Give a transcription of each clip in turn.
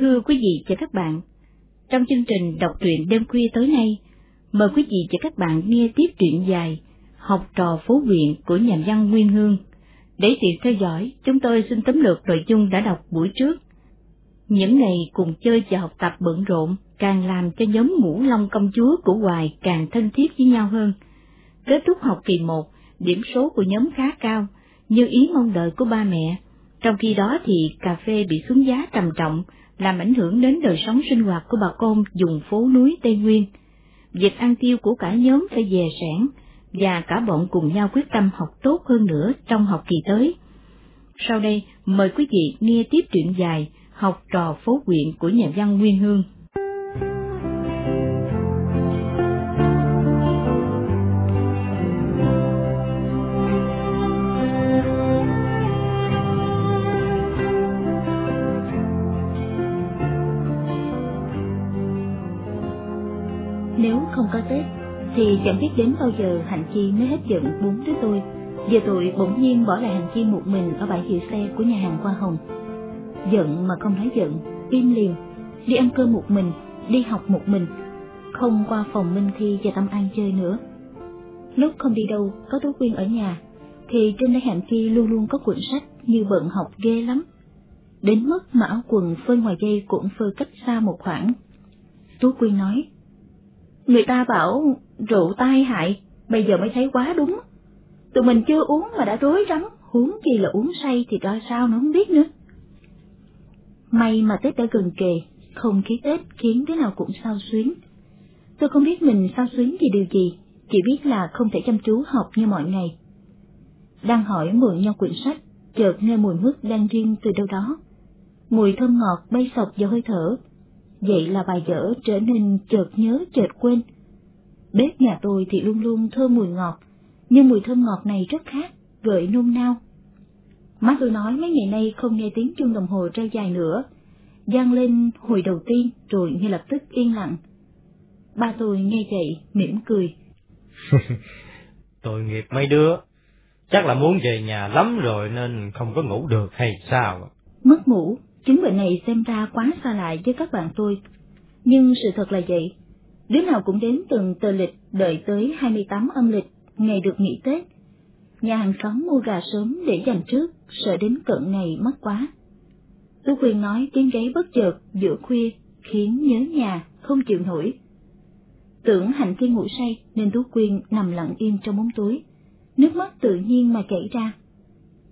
Thưa quý vị và các bạn, trong chương trình đọc truyện đêm khuya tối nay, mời quý vị và các bạn nghe tiếp truyện dài Học trò phố huyện của nhà văn Nguyên Hương. Để tiện theo dõi, chúng tôi xin tóm lược nội dung đã đọc buổi trước. Những ngày cùng chơi và học tập bận rộn càng làm cho nhóm ngũ long công chúa của Hoài càng thân thiết với nhau hơn. Kết thúc học kỳ một, điểm số của nhóm khá cao, như ý mong đợi của ba mẹ. Trong khi đó thì cà phê bị xuống giá trầm trọng, làm ảnh hưởng đến đời sống sinh hoạt của bà con vùng phố núi Tây Nguyên. Việc ăn tiêu của cả nhóm phải dè sẻn, và cả bọn cùng nhau quyết tâm học tốt hơn nữa trong học kỳ tới. Sau đây, mời quý vị nghe tiếp truyện dài Học trò phố quyện của nhà văn Nguyên Hương. Chẳng biết đến bao giờ Hạnh Chi mới hết giận bốn đứa tôi, giờ tụi bỗng nhiên bỏ lại Hạnh Chi một mình ở bãi giữ xe của nhà hàng Hoa Hồng. Giận mà không nói giận, im liền, đi ăn cơm một mình, đi học một mình, không qua phòng Minh Thi và Tâm An chơi nữa. Lúc không đi đâu, có Tú Quyên ở nhà, thì trên tay Hạnh Chi luôn luôn có quyển sách như bận học ghê lắm. Đến mức mà áo quần phơi ngoài dây cũng phơi cách xa một khoảng. Tú Quyên nói, Người ta bảo rượu tai hại, bây giờ mới thấy quá đúng. Tụi mình chưa uống mà đã rối rắm, huống chi là uống say thì ra sao nó không biết nữa. May mà Tết đã gần kề, không khí Tết khiến thế nào cũng sao xuyến. Tôi không biết mình sao xuyến vì điều gì, chỉ biết là không thể chăm chú học như mọi ngày. Đang hỏi mượn nhau quyển sách, chợt nghe mùi mứt đang riêng từ đâu đó. Mùi thơm ngọt bay sọc vào hơi thở, vậy là bài dở trở nên chợt nhớ chợt quên. Bếp nhà tôi thì luôn luôn thơm mùi ngọt, nhưng mùi thơm ngọt này rất khác, gợi nôn nao. Má tôi nói mấy ngày nay không nghe tiếng chuông đồng hồ reo dài nữa, vang lên hồi đầu tiên rồi ngay lập tức yên lặng. Ba tôi nghe vậy, mỉm cười. Tội nghiệp mấy đứa, chắc là muốn về nhà lắm rồi nên không có ngủ được hay sao? Mất ngủ, chứng bệnh này xem ra quá xa lạ với các bạn tôi. Nhưng sự thật là vậy, đứa nào cũng đến từng tờ lịch đợi tới 28 âm lịch, ngày được nghỉ Tết. Nhà hàng xóm mua gà sớm để dành trước, sợ đến cận ngày mất quá. Tú quyên nói tiếng gáy bất chợt giữa khuya khiến nhớ nhà, không chịu nổi. Tưởng Hạnh Thiên ngủ say nên Tú Quyên nằm lặng im trong bóng tối, nước mắt tự nhiên mà chảy ra.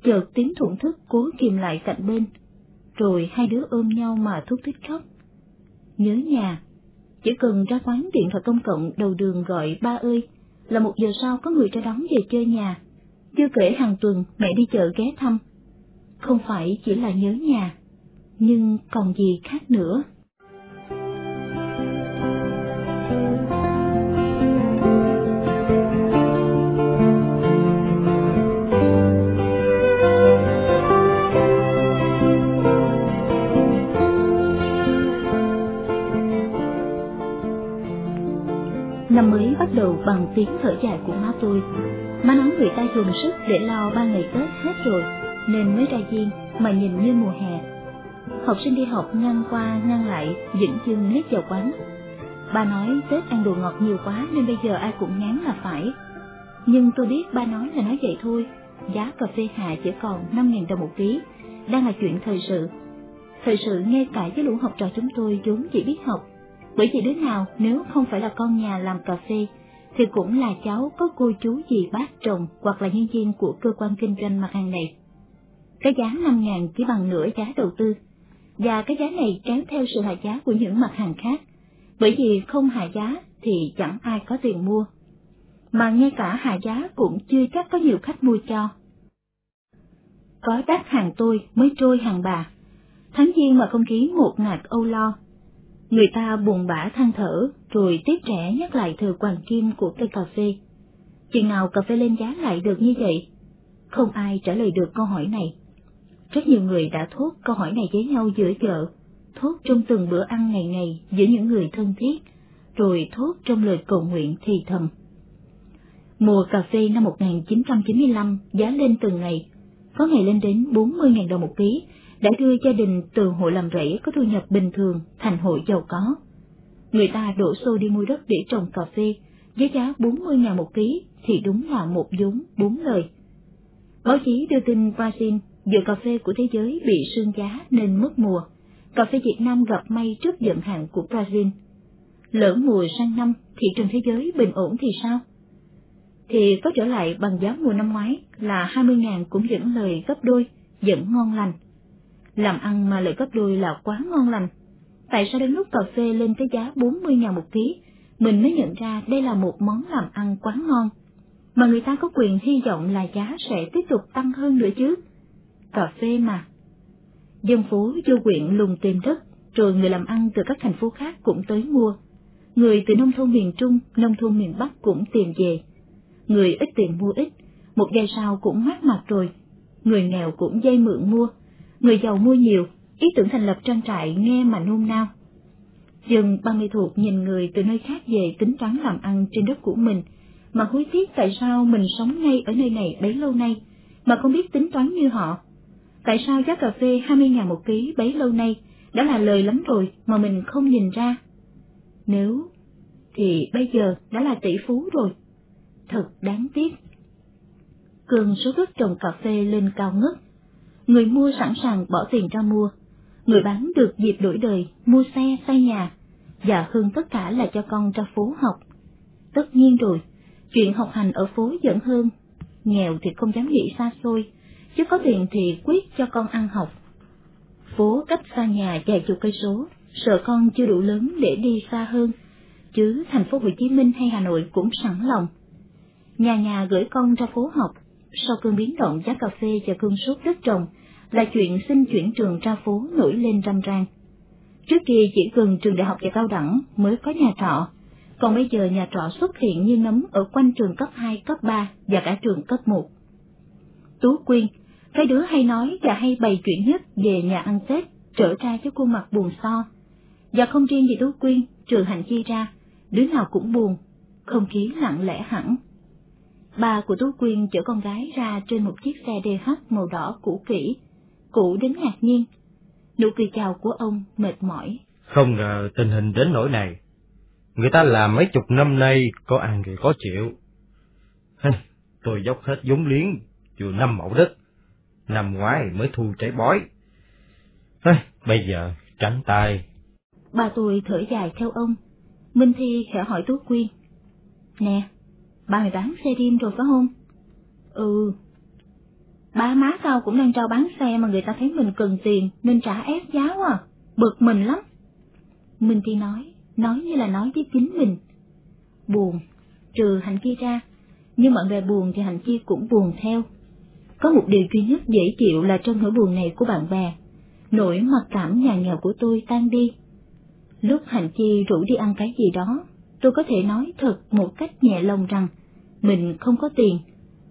Chợt tiếng thủng thức cố kìm lại cạnh bên, rồi hai đứa ôm nhau mà thúc thích khóc. Nhớ nhà, chỉ cần ra quán điện thoại công cộng đầu đường gọi ba ơi, là một giờ sau có người ra đón về chơi nhà. Chưa kể hàng tuần mẹ đi chợ ghé thăm. Không phải chỉ là nhớ nhà, nhưng còn gì khác nữa. Đầu bằng tiếng thở dài của má tôi. Má nói người ta dùng sức để lo ba ngày Tết hết rồi, nên mới ra riêng mà nhìn như mùa hè. Học sinh đi học ngang qua ngang lại, dĩnh chương nếp vào quán. Ba nói Tết ăn đồ ngọt nhiều quá nên bây giờ ai cũng ngán là phải. Nhưng tôi biết ba nói là nói vậy thôi, giá cà phê hạ chỉ còn 5.000 đồng một ký, đang là chuyện thời sự. Thời sự ngay cả với lũ học trò chúng tôi vốn chỉ biết học bởi vì đứa nào nếu không phải là con nhà làm cà phê, thì cũng là cháu có cô chú gì bác chồng hoặc là nhân viên của cơ quan kinh doanh mặt hàng này. Cái giá 5 ngàn chỉ bằng nửa giá đầu tư, và cái giá này kéo theo sự hạ giá của những mặt hàng khác, bởi vì không hạ giá thì chẳng ai có tiền mua. Mà ngay cả hạ giá cũng chưa chắc có nhiều khách mua cho. Có đắt hàng tôi mới trôi hàng bà. Tháng giêng mà không khí một ngạt âu lo, Người ta buồn bã than thở, rồi tiếc trẻ nhắc lại thời hoàng kim của cây cà phê. Chừng nào cà phê lên giá lại được như vậy? Không ai trả lời được câu hỏi này. Rất nhiều người đã thốt câu hỏi này với nhau giữa chợ, thốt trong từng bữa ăn ngày ngày giữa những người thân thiết, rồi thốt trong lời cầu nguyện thì thầm. Mùa cà phê năm 1995 giá lên từng ngày, có ngày lên đến 40.000 đồng một ký, đã đưa gia đình từ hộ làm rẫy có thu nhập bình thường thành hộ giàu có. Người ta đổ xô đi mua đất để trồng cà phê, với giá 40 ngàn một ký thì đúng là một vốn bốn lời. Báo chí đưa tin Brazil, dừa cà phê của thế giới bị sương giá nên mất mùa. Cà phê Việt Nam gặp may trước giận hạn của Brazil. Lỡ mùa sang năm, thị trường thế giới bình ổn thì sao? Thì có trở lại bằng giá mùa năm ngoái là 20 ngàn cũng vẫn lời gấp đôi, vẫn ngon lành. Làm ăn mà lợi gấp đôi là quá ngon lành. Tại sao đến lúc cà phê lên tới giá 40 ngàn một ký, mình mới nhận ra đây là một món làm ăn quá ngon, mà người ta có quyền hy vọng là giá sẽ tiếp tục tăng hơn nữa chứ. Cà phê mà. Dân phố vô quyện lùng tìm đất, rồi người làm ăn từ các thành phố khác cũng tới mua. Người từ nông thôn miền Trung, nông thôn miền Bắc cũng tìm về. Người ít tiền mua ít, một giây sau cũng mát mặt rồi. Người nghèo cũng dây mượn mua, người giàu mua nhiều, ý tưởng thành lập trang trại nghe mà nôn nao. Dừng ba mươi thuộc nhìn người từ nơi khác về tính toán làm ăn trên đất của mình, mà hối tiếc tại sao mình sống ngay ở nơi này bấy lâu nay, mà không biết tính toán như họ. Tại sao giá cà phê 20 ngàn một ký bấy lâu nay đã là lời lắm rồi mà mình không nhìn ra? Nếu, thì bây giờ đã là tỷ phú rồi. Thật đáng tiếc. Cường số đất trồng cà phê lên cao ngất. Người mua sẵn sàng bỏ tiền ra mua. Người bán được dịp đổi đời, mua xe, xây nhà, và hơn tất cả là cho con ra phố học. Tất nhiên rồi, chuyện học hành ở phố dẫn hơn, nghèo thì không dám nghĩ xa xôi, chứ có tiền thì quyết cho con ăn học. Phố cách xa nhà vài chục cây số, sợ con chưa đủ lớn để đi xa hơn, chứ thành phố Hồ Chí Minh hay Hà Nội cũng sẵn lòng. Nhà nhà gửi con ra phố học, sau cơn biến động giá cà phê và cơn sốt đất trồng, là chuyện xin chuyển trường ra phố nổi lên râm ran. Trước kia chỉ gần trường đại học và cao đẳng mới có nhà trọ, còn bây giờ nhà trọ xuất hiện như nấm ở quanh trường cấp 2, cấp 3 và cả trường cấp 1. Tú Quyên, cái đứa hay nói và hay bày chuyện nhất về nhà ăn Tết, trở ra với khuôn mặt buồn so. Và không riêng gì Tú Quyên, trừ Hạnh Chi ra, đứa nào cũng buồn, không khí lặng lẽ hẳn. Ba của Tú Quyên chở con gái ra trên một chiếc xe DH màu đỏ cũ kỹ, cũ đến ngạc nhiên. Nụ cười chào của ông mệt mỏi. Không ngờ tình hình đến nỗi này. Người ta làm mấy chục năm nay có ăn thì có chịu. tôi dốc hết vốn liếng, chừa năm mẫu đất. Năm ngoái mới thu trái bói. bây giờ tránh tay. Ba tôi thở dài theo ông. Minh Thi khẽ hỏi Tú Quyên. Nè, ba mày bán xe riêng rồi phải không? Ừ, Ba má tao cũng đang trao bán xe mà người ta thấy mình cần tiền nên trả ép giá à, bực mình lắm. Minh Thi nói, nói như là nói với chính mình. Buồn, trừ Hạnh Chi ra, nhưng mọi người buồn thì Hạnh Chi cũng buồn theo. Có một điều duy nhất dễ chịu là trong nỗi buồn này của bạn bè, nỗi mặc cảm nhà nghèo của tôi tan đi. Lúc Hạnh Chi rủ đi ăn cái gì đó, tôi có thể nói thật một cách nhẹ lòng rằng mình không có tiền,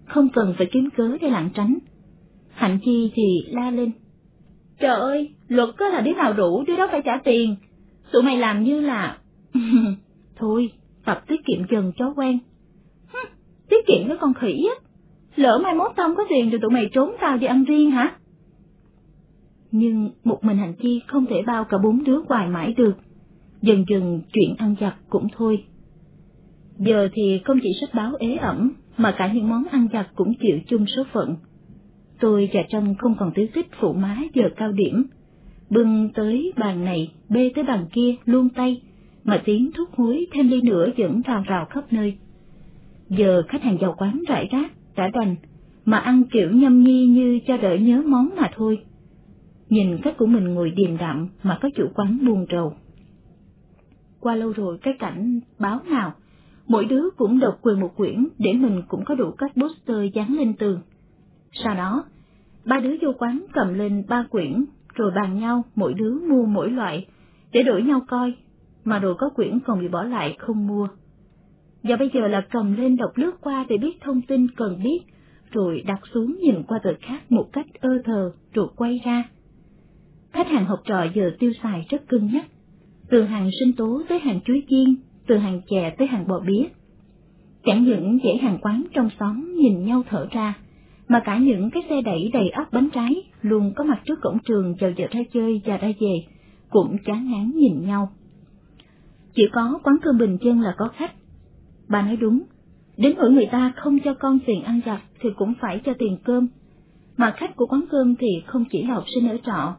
không cần phải kiếm cớ để lảng tránh. Hạnh Chi thì la lên. Trời ơi, luật có là đứa nào rủ đứa đó phải trả tiền. Tụi mày làm như là... Thôi, tập tiết kiệm dần cho quen. tiết kiệm cái con khỉ á. Lỡ mai mốt tao có tiền thì tụi mày trốn tao đi ăn riêng hả? Nhưng một mình Hạnh Chi không thể bao cả bốn đứa hoài mãi được. Dần dần chuyện ăn giặt cũng thôi. Giờ thì không chỉ sách báo ế ẩm, mà cả những món ăn giặt cũng chịu chung số phận. Tôi và Trâm không còn tứ thích phụ má giờ cao điểm. Bưng tới bàn này, bê tới bàn kia, luôn tay, mà tiếng thuốc hối thêm ly nữa vẫn rào rào khắp nơi. Giờ khách hàng giàu quán rải rác, đã đành, mà ăn kiểu nhâm nhi như cho đỡ nhớ món mà thôi. Nhìn cách của mình ngồi điềm đạm mà có chủ quán buồn rầu. Qua lâu rồi cái cảnh báo nào, mỗi đứa cũng đọc quyền một quyển để mình cũng có đủ các poster dán lên tường sau đó, ba đứa vô quán cầm lên ba quyển, rồi bàn nhau mỗi đứa mua mỗi loại, để đổi nhau coi, mà rồi có quyển còn bị bỏ lại không mua. Và bây giờ là cầm lên đọc lướt qua để biết thông tin cần biết, rồi đặt xuống nhìn qua tờ khác một cách ơ thờ, rồi quay ra. Khách hàng học trò giờ tiêu xài rất cưng nhắc, từ hàng sinh tố tới hàng chuối chiên, từ hàng chè tới hàng bò bía. Chẳng những dễ hàng quán trong xóm nhìn nhau thở ra, mà cả những cái xe đẩy đầy ắp bánh trái luôn có mặt trước cổng trường chờ giờ ra chơi và ra về, cũng chán ngán nhìn nhau. Chỉ có quán cơm bình chân là có khách. Bà nói đúng, đến nỗi người ta không cho con tiền ăn giặt thì cũng phải cho tiền cơm, mà khách của quán cơm thì không chỉ là học sinh ở trọ.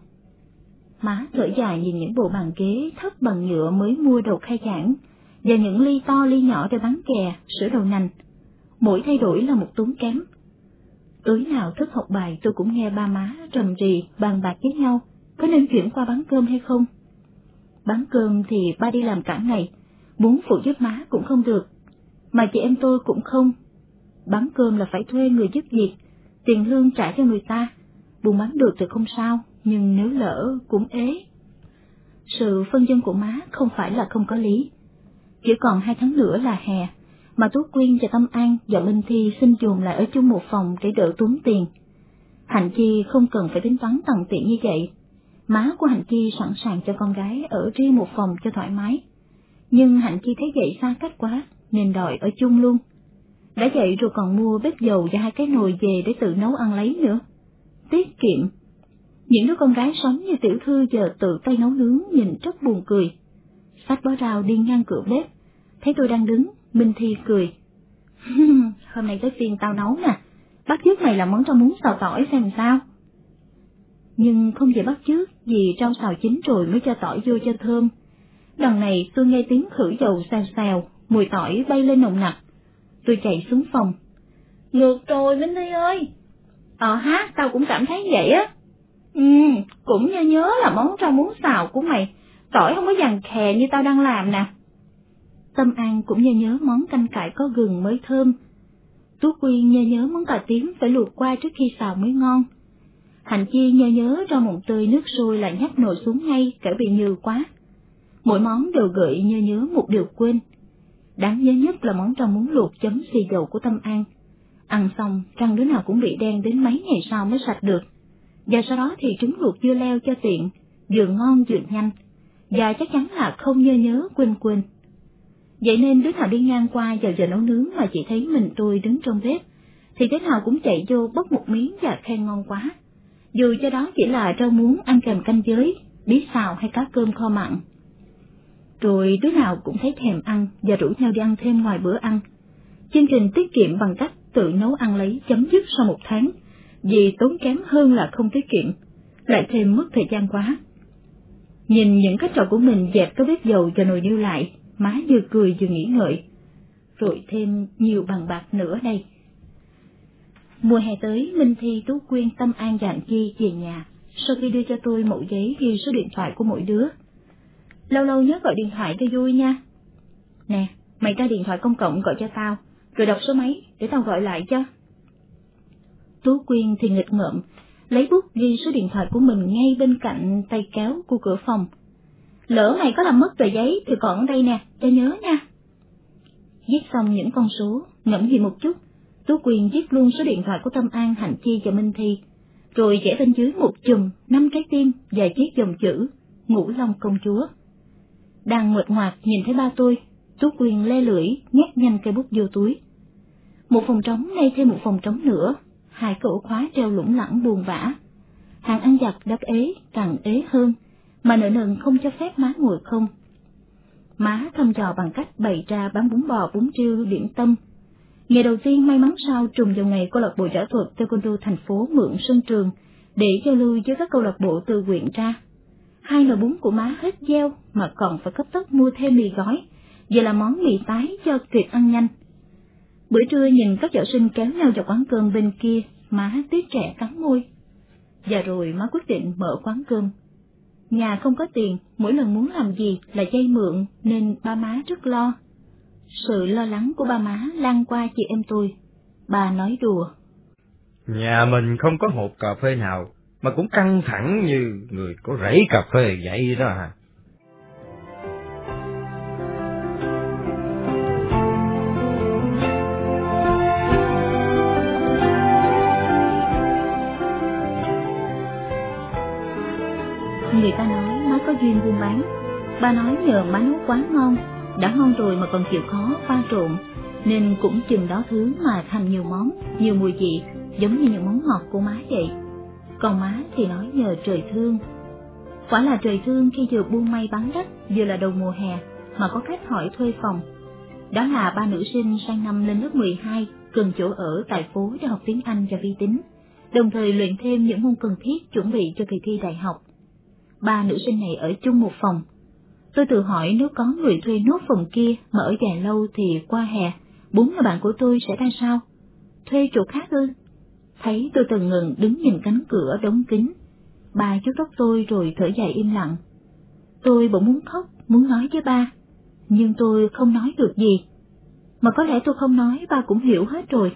Má thở dài nhìn những bộ bàn ghế thấp bằng nhựa mới mua đầu khai giảng, và những ly to ly nhỏ để bán kè, sữa đậu nành. Mỗi thay đổi là một tốn kém. Tối nào thức học bài tôi cũng nghe ba má trầm rì bàn bạc với nhau, có nên chuyển qua bán cơm hay không. Bán cơm thì ba đi làm cả ngày, muốn phụ giúp má cũng không được, mà chị em tôi cũng không. Bán cơm là phải thuê người giúp việc, tiền lương trả cho người ta, buôn bán được thì không sao, nhưng nếu lỡ cũng ế. Sự phân dân của má không phải là không có lý. Chỉ còn hai tháng nữa là hè, mà Tú Quyên và Tâm An và Minh Thi xin dồn lại ở chung một phòng để đỡ tốn tiền. Hạnh Chi không cần phải tính toán tầng tiện như vậy. Má của Hạnh Chi sẵn sàng cho con gái ở riêng một phòng cho thoải mái. Nhưng Hạnh Chi thấy vậy xa cách quá, nên đòi ở chung luôn. Đã vậy rồi còn mua bếp dầu và hai cái nồi về để tự nấu ăn lấy nữa. Tiết kiệm. Những đứa con gái sống như tiểu thư giờ tự tay nấu nướng nhìn rất buồn cười. Sách bó rau đi ngang cửa bếp, thấy tôi đang đứng, Minh Thi cười. Hôm nay tới phiên tao nấu nè, bắt chước mày làm món rau muống xào tỏi xem sao. Nhưng không về bắt chước vì rau xào chín rồi mới cho tỏi vô cho thơm. Lần này tôi nghe tiếng khử dầu xào xào, mùi tỏi bay lên nồng nặc. Tôi chạy xuống phòng. Ngược rồi Minh Thi ơi! Ờ ha, tao cũng cảm thấy vậy á. Ừ, cũng nhớ nhớ là món rau muống xào của mày, tỏi không có dằn khè như tao đang làm nè. Tâm An cũng nhớ nhớ món canh cải có gừng mới thơm. Tú Quyên nhớ nhớ món cà tím phải luộc qua trước khi xào mới ngon. Hạnh Chi nhớ nhớ rau mùng tươi nước sôi lại nhắc nồi xuống ngay kẻo bị nhừ quá. Mỗi món đều gợi nhớ nhớ một điều quên. Đáng nhớ nhất là món rau muống luộc chấm xì dầu của Tâm An. Ăn xong, răng đứa nào cũng bị đen đến mấy ngày sau mới sạch được. Và sau đó thì trứng luộc dưa leo cho tiện, vừa ngon vừa nhanh, và chắc chắn là không nhớ nhớ quên quên. Vậy nên đứa nào đi ngang qua vào giờ nấu nướng mà chỉ thấy mình tôi đứng trong bếp, thì đứa nào cũng chạy vô bốc một miếng và khen ngon quá. Dù cho đó chỉ là rau muống ăn kèm canh giới, bí xào hay cá cơm kho mặn. Rồi đứa nào cũng thấy thèm ăn và rủ nhau đi ăn thêm ngoài bữa ăn. Chương trình tiết kiệm bằng cách tự nấu ăn lấy chấm dứt sau một tháng, vì tốn kém hơn là không tiết kiệm, lại thêm mất thời gian quá. Nhìn những cách trò của mình dẹp cái bếp dầu và nồi niêu lại, má vừa cười vừa nghĩ ngợi, rồi thêm nhiều bằng bạc nữa đây. Mùa hè tới, Minh Thi, Tú Quyên, Tâm An dặn Chi về nhà, sau khi đưa cho tôi mẫu giấy ghi số điện thoại của mỗi đứa. Lâu lâu nhớ gọi điện thoại cho vui nha. Nè, mày ra điện thoại công cộng gọi cho tao, rồi đọc số máy để tao gọi lại cho. Tú Quyên thì nghịch ngợm, lấy bút ghi số điện thoại của mình ngay bên cạnh tay kéo của cửa phòng. Lỡ mày có làm mất tờ giấy thì còn ở đây nè, cho nhớ nha. Viết xong những con số, ngẫm gì một chút, Tú Quyên viết luôn số điện thoại của Tâm An, Hạnh Chi và Minh Thi, rồi vẽ bên dưới một chùm năm trái tim và viết dòng chữ Ngũ Long Công Chúa. Đang nguệt ngoạc nhìn thấy ba tôi, Tú Quyên le lưỡi nhét nhanh cây bút vô túi. Một phòng trống nay thêm một phòng trống nữa, hai cửa khóa treo lủng lẳng buồn vã. Hàng ăn giặt đắc ế càng ế hơn, mà nợ nần không cho phép má ngồi không. Má thăm dò bằng cách bày ra bán bún bò bún riêu điểm tâm. Ngày đầu tiên may mắn sao trùng vào ngày câu lạc bộ võ thuật taekwondo thành phố mượn sân trường để giao lưu với các câu lạc bộ từ huyện ra. Hai nồi bún của má hết gieo mà còn phải cấp tốc mua thêm mì gói, vậy là món mì tái cho tuyệt ăn nhanh. Bữa trưa nhìn các võ sinh kéo nhau vào quán cơm bên kia, má tiếc trẻ cắn môi. Và rồi má quyết định mở quán cơm. Nhà không có tiền, mỗi lần muốn làm gì là dây mượn nên ba má rất lo. Sự lo lắng của ba má lan qua chị em tôi. Bà nói đùa. Nhà mình không có hộp cà phê nào mà cũng căng thẳng như người có rẫy cà phê vậy đó à. Người ta nói má có duyên buôn bán, ba nói nhờ má nấu quá ngon, đã ngon rồi mà còn chịu khó pha trộn, nên cũng chừng đó thứ mà thành nhiều món, nhiều mùi vị, giống như những món ngọt của má vậy. Còn má thì nói nhờ trời thương. Quả là trời thương khi vừa buông may bắn đất, vừa là đầu mùa hè, mà có khách hỏi thuê phòng. Đó là ba nữ sinh sang năm lên lớp 12, cần chỗ ở tại phố để học tiếng Anh và vi tính, đồng thời luyện thêm những môn cần thiết chuẩn bị cho kỳ thi đại học. Ba nữ sinh này ở chung một phòng. Tôi tự hỏi nếu có người thuê nốt phòng kia mà ở dài lâu thì qua hè, bốn người bạn của tôi sẽ ra sao? Thuê chỗ khác ư? Thấy tôi từng ngừng đứng nhìn cánh cửa đóng kín, ba chút tóc tôi rồi thở dài im lặng. Tôi bỗng muốn khóc, muốn nói với ba, nhưng tôi không nói được gì. Mà có lẽ tôi không nói ba cũng hiểu hết rồi.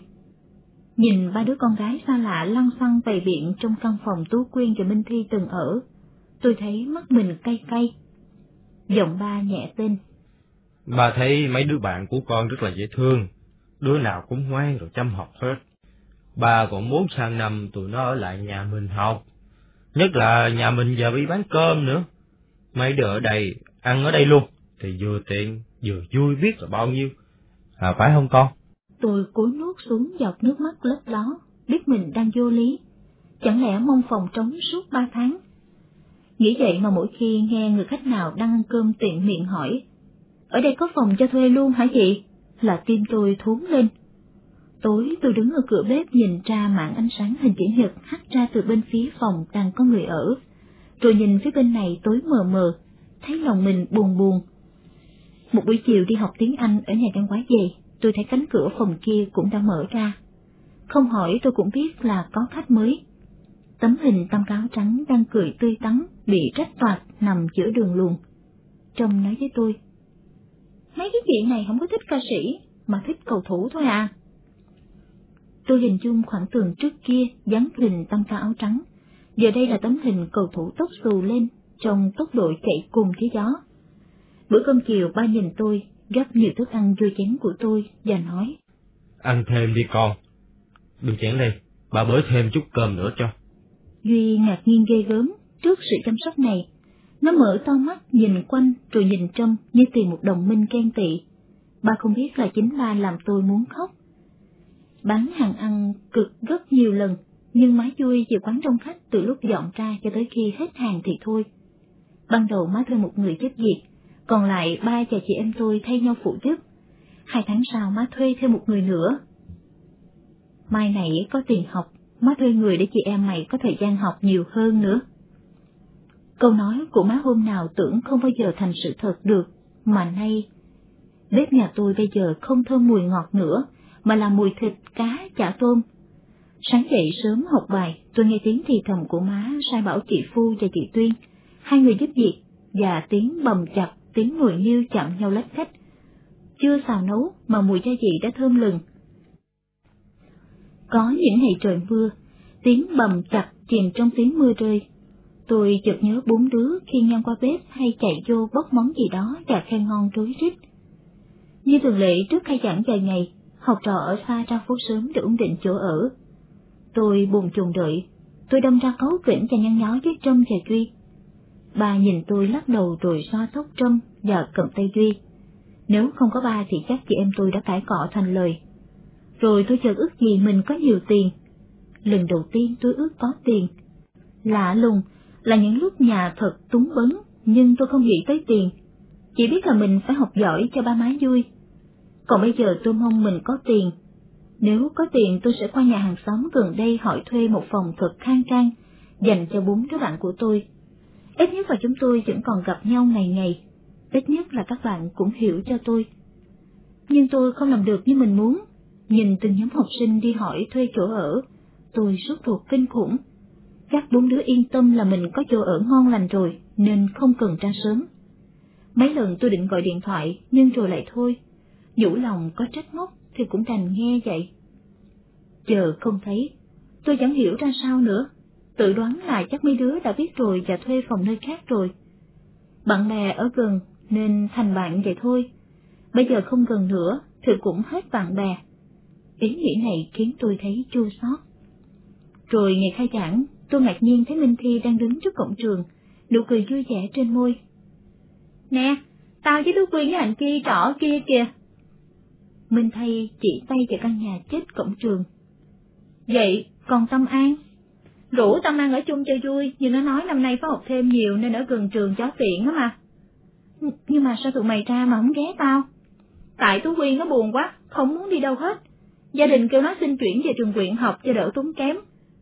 Nhìn ba đứa con gái xa lạ lăn xăng bày biện trong căn phòng Tú Quyên và Minh Thi từng ở, tôi thấy mắt mình cay cay. Giọng ba nhẹ tên. Bà thấy mấy đứa bạn của con rất là dễ thương, đứa nào cũng ngoan rồi chăm học hết. Bà còn muốn sang năm tụi nó ở lại nhà mình học. Nhất là nhà mình giờ bị bán cơm nữa. Mấy đứa ở đây, ăn ở đây luôn, thì vừa tiện, vừa vui biết là bao nhiêu. À phải không con? Tôi cố nuốt xuống giọt nước mắt lấp ló, biết mình đang vô lý. Chẳng lẽ mong phòng trống suốt ba tháng? Nghĩ vậy mà mỗi khi nghe người khách nào đang ăn cơm tiện miệng hỏi, ở đây có phòng cho thuê luôn hả chị? Là tim tôi thốn lên. Tối tôi đứng ở cửa bếp nhìn ra mảng ánh sáng hình chữ nhật hắt ra từ bên phía phòng đang có người ở. Rồi nhìn phía bên này tối mờ mờ, thấy lòng mình buồn buồn. Một buổi chiều đi học tiếng Anh ở nhà văn quái về, tôi thấy cánh cửa phòng kia cũng đã mở ra. Không hỏi tôi cũng biết là có khách mới. Tấm hình tam cáo trắng đang cười tươi tắn, bị rách toạc nằm giữa đường luồng. Trông nói với tôi, mấy cái chuyện này không có thích ca sĩ, mà thích cầu thủ thôi à. Tôi hình dung khoảng tường trước kia dáng hình tam ca áo trắng, giờ đây là tấm hình cầu thủ tóc xù lên trong tốc độ chạy cùng với gió. Bữa cơm chiều ba nhìn tôi, gấp nhiều thức ăn vô chén của tôi và nói. Ăn thêm đi con. Đừng chén lên, bà bới thêm chút cơm nữa cho. Duy ngạc nhiên ghê gớm trước sự chăm sóc này. Nó mở to mắt nhìn quanh rồi nhìn Trâm như tìm một đồng minh ghen tị. Ba không biết là chính ba làm tôi muốn khóc. Bán hàng ăn cực rất nhiều lần, nhưng má vui về quán đông khách từ lúc dọn ra cho tới khi hết hàng thì thôi. Ban đầu má thuê một người giúp việc, còn lại ba và chị em tôi thay nhau phụ giúp. Hai tháng sau má thuê thêm một người nữa. Mai này có tiền học, má thuê người để chị em mày có thời gian học nhiều hơn nữa. Câu nói của má hôm nào tưởng không bao giờ thành sự thật được, mà nay bếp nhà tôi bây giờ không thơm mùi ngọt nữa, mà là mùi thịt, cá, chả tôm. Sáng dậy sớm học bài, tôi nghe tiếng thì thầm của má sai bảo chị Phu và chị Tuyên, hai người giúp việc, và tiếng bầm chặt, tiếng nồi niêu chạm nhau lách khách. Chưa xào nấu mà mùi gia vị đã thơm lừng. Có những ngày trời mưa, tiếng bầm chặt chìm trong tiếng mưa rơi. Tôi chợt nhớ bốn đứa khi ngang qua bếp hay chạy vô bốc món gì đó và khen ngon rối rít. Như thường lệ trước khai giảng vài ngày, học trò ở xa ra phố sớm để ổn định chỗ ở. Tôi buồn chồn đợi, tôi đâm ra cấu kỉnh và nhăn nhó với Trâm và Duy. Ba nhìn tôi lắc đầu rồi xoa tóc Trâm và cầm tay Duy. Nếu không có ba thì chắc chị em tôi đã cãi cọ thành lời. Rồi tôi chợt ước gì mình có nhiều tiền. Lần đầu tiên tôi ước có tiền. Lạ lùng là những lúc nhà thật túng bấn, nhưng tôi không nghĩ tới tiền. Chỉ biết là mình phải học giỏi cho ba má vui. Còn bây giờ tôi mong mình có tiền. Nếu có tiền tôi sẽ qua nhà hàng xóm gần đây hỏi thuê một phòng thật khang trang, dành cho bốn đứa bạn của tôi. Ít nhất là chúng tôi vẫn còn gặp nhau ngày ngày. Ít nhất là các bạn cũng hiểu cho tôi. Nhưng tôi không làm được như mình muốn. Nhìn từng nhóm học sinh đi hỏi thuê chỗ ở, tôi sốt ruột kinh khủng. Chắc bốn đứa yên tâm là mình có chỗ ở ngon lành rồi, nên không cần ra sớm. Mấy lần tôi định gọi điện thoại, nhưng rồi lại thôi. Nhủ lòng có trách móc thì cũng đành nghe vậy. Chờ không thấy, tôi chẳng hiểu ra sao nữa. Tự đoán là chắc mấy đứa đã biết rồi và thuê phòng nơi khác rồi. Bạn bè ở gần nên thành bạn vậy thôi. Bây giờ không gần nữa thì cũng hết bạn bè. Ý nghĩ này khiến tôi thấy chua xót. Rồi ngày khai giảng, tôi ngạc nhiên thấy Minh Thi đang đứng trước cổng trường, nụ cười vui vẻ trên môi. Nè, tao với Tú Quyên với anh kia trỏ kia kìa. Minh Thay chỉ tay vào căn nhà chết cổng trường. Vậy còn Tâm An? Rủ Tâm An ở chung cho vui, nhưng nó nói năm nay phải học thêm nhiều nên ở gần trường cho tiện đó mà. Nhưng mà sao tụi mày ra mà không ghé tao? Tại Tú Quyên nó buồn quá, không muốn đi đâu hết. Gia đình kêu nó xin chuyển về trường quyện học cho đỡ tốn kém.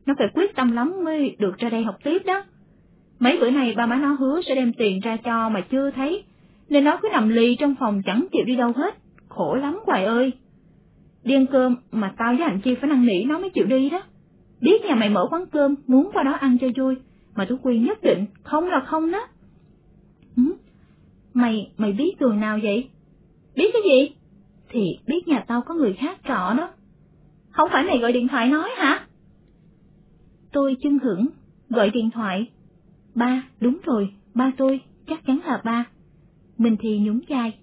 Nó phải quyết tâm lắm mới được ra đây học tiếp đó. Mấy bữa nay ba má nó hứa sẽ đem tiền ra cho mà chưa thấy, nên nó cứ nằm lì trong phòng chẳng chịu đi đâu hết. Khổ lắm hoài ơi. Đi ăn cơm mà tao với anh Chi phải năn nỉ nó mới chịu đi đó. Biết nhà mày mở quán cơm, muốn qua đó ăn cho vui, mà Tú Quyên nhất định, không là không đó. Ừ? Mày, mày biết đường nào vậy? Biết cái gì? Thì biết nhà tao có người khác trọ đó. Không phải mày gọi điện thoại nói hả? Tôi chưng hưởng gọi điện thoại. Ba, đúng rồi, ba tôi, chắc chắn là ba. Mình thì nhún vai.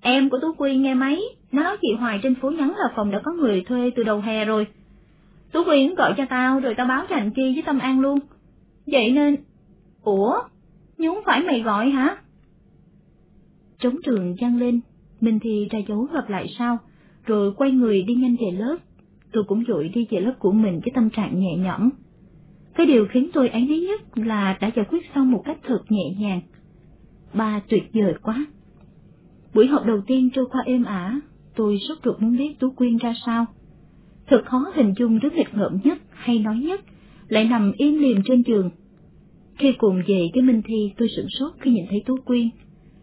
Em của Tú quy nghe máy, nó nói chị Hoài trên phố nhắn là phòng đã có người thuê từ đầu hè rồi. Tú quy gọi cho tao rồi tao báo cho anh Chi với Tâm An luôn. Vậy nên... Ủa? Nhưng không phải mày gọi hả? Trống trường vang lên, mình thì ra dấu hợp lại sao rồi quay người đi nhanh về lớp. Tôi cũng dội đi về lớp của mình với tâm trạng nhẹ nhõm. Cái điều khiến tôi ấy lý nhất là đã giải quyết xong một cách thật nhẹ nhàng. Ba tuyệt vời quá. Buổi học đầu tiên trôi qua êm ả, tôi sốt ruột muốn biết Tú Quyên ra sao. Thật khó hình dung đứa nghịch ngợm nhất hay nói nhất, lại nằm im liềm trên giường. Khi cùng về với Minh Thi tôi sửng sốt khi nhìn thấy Tú Quyên,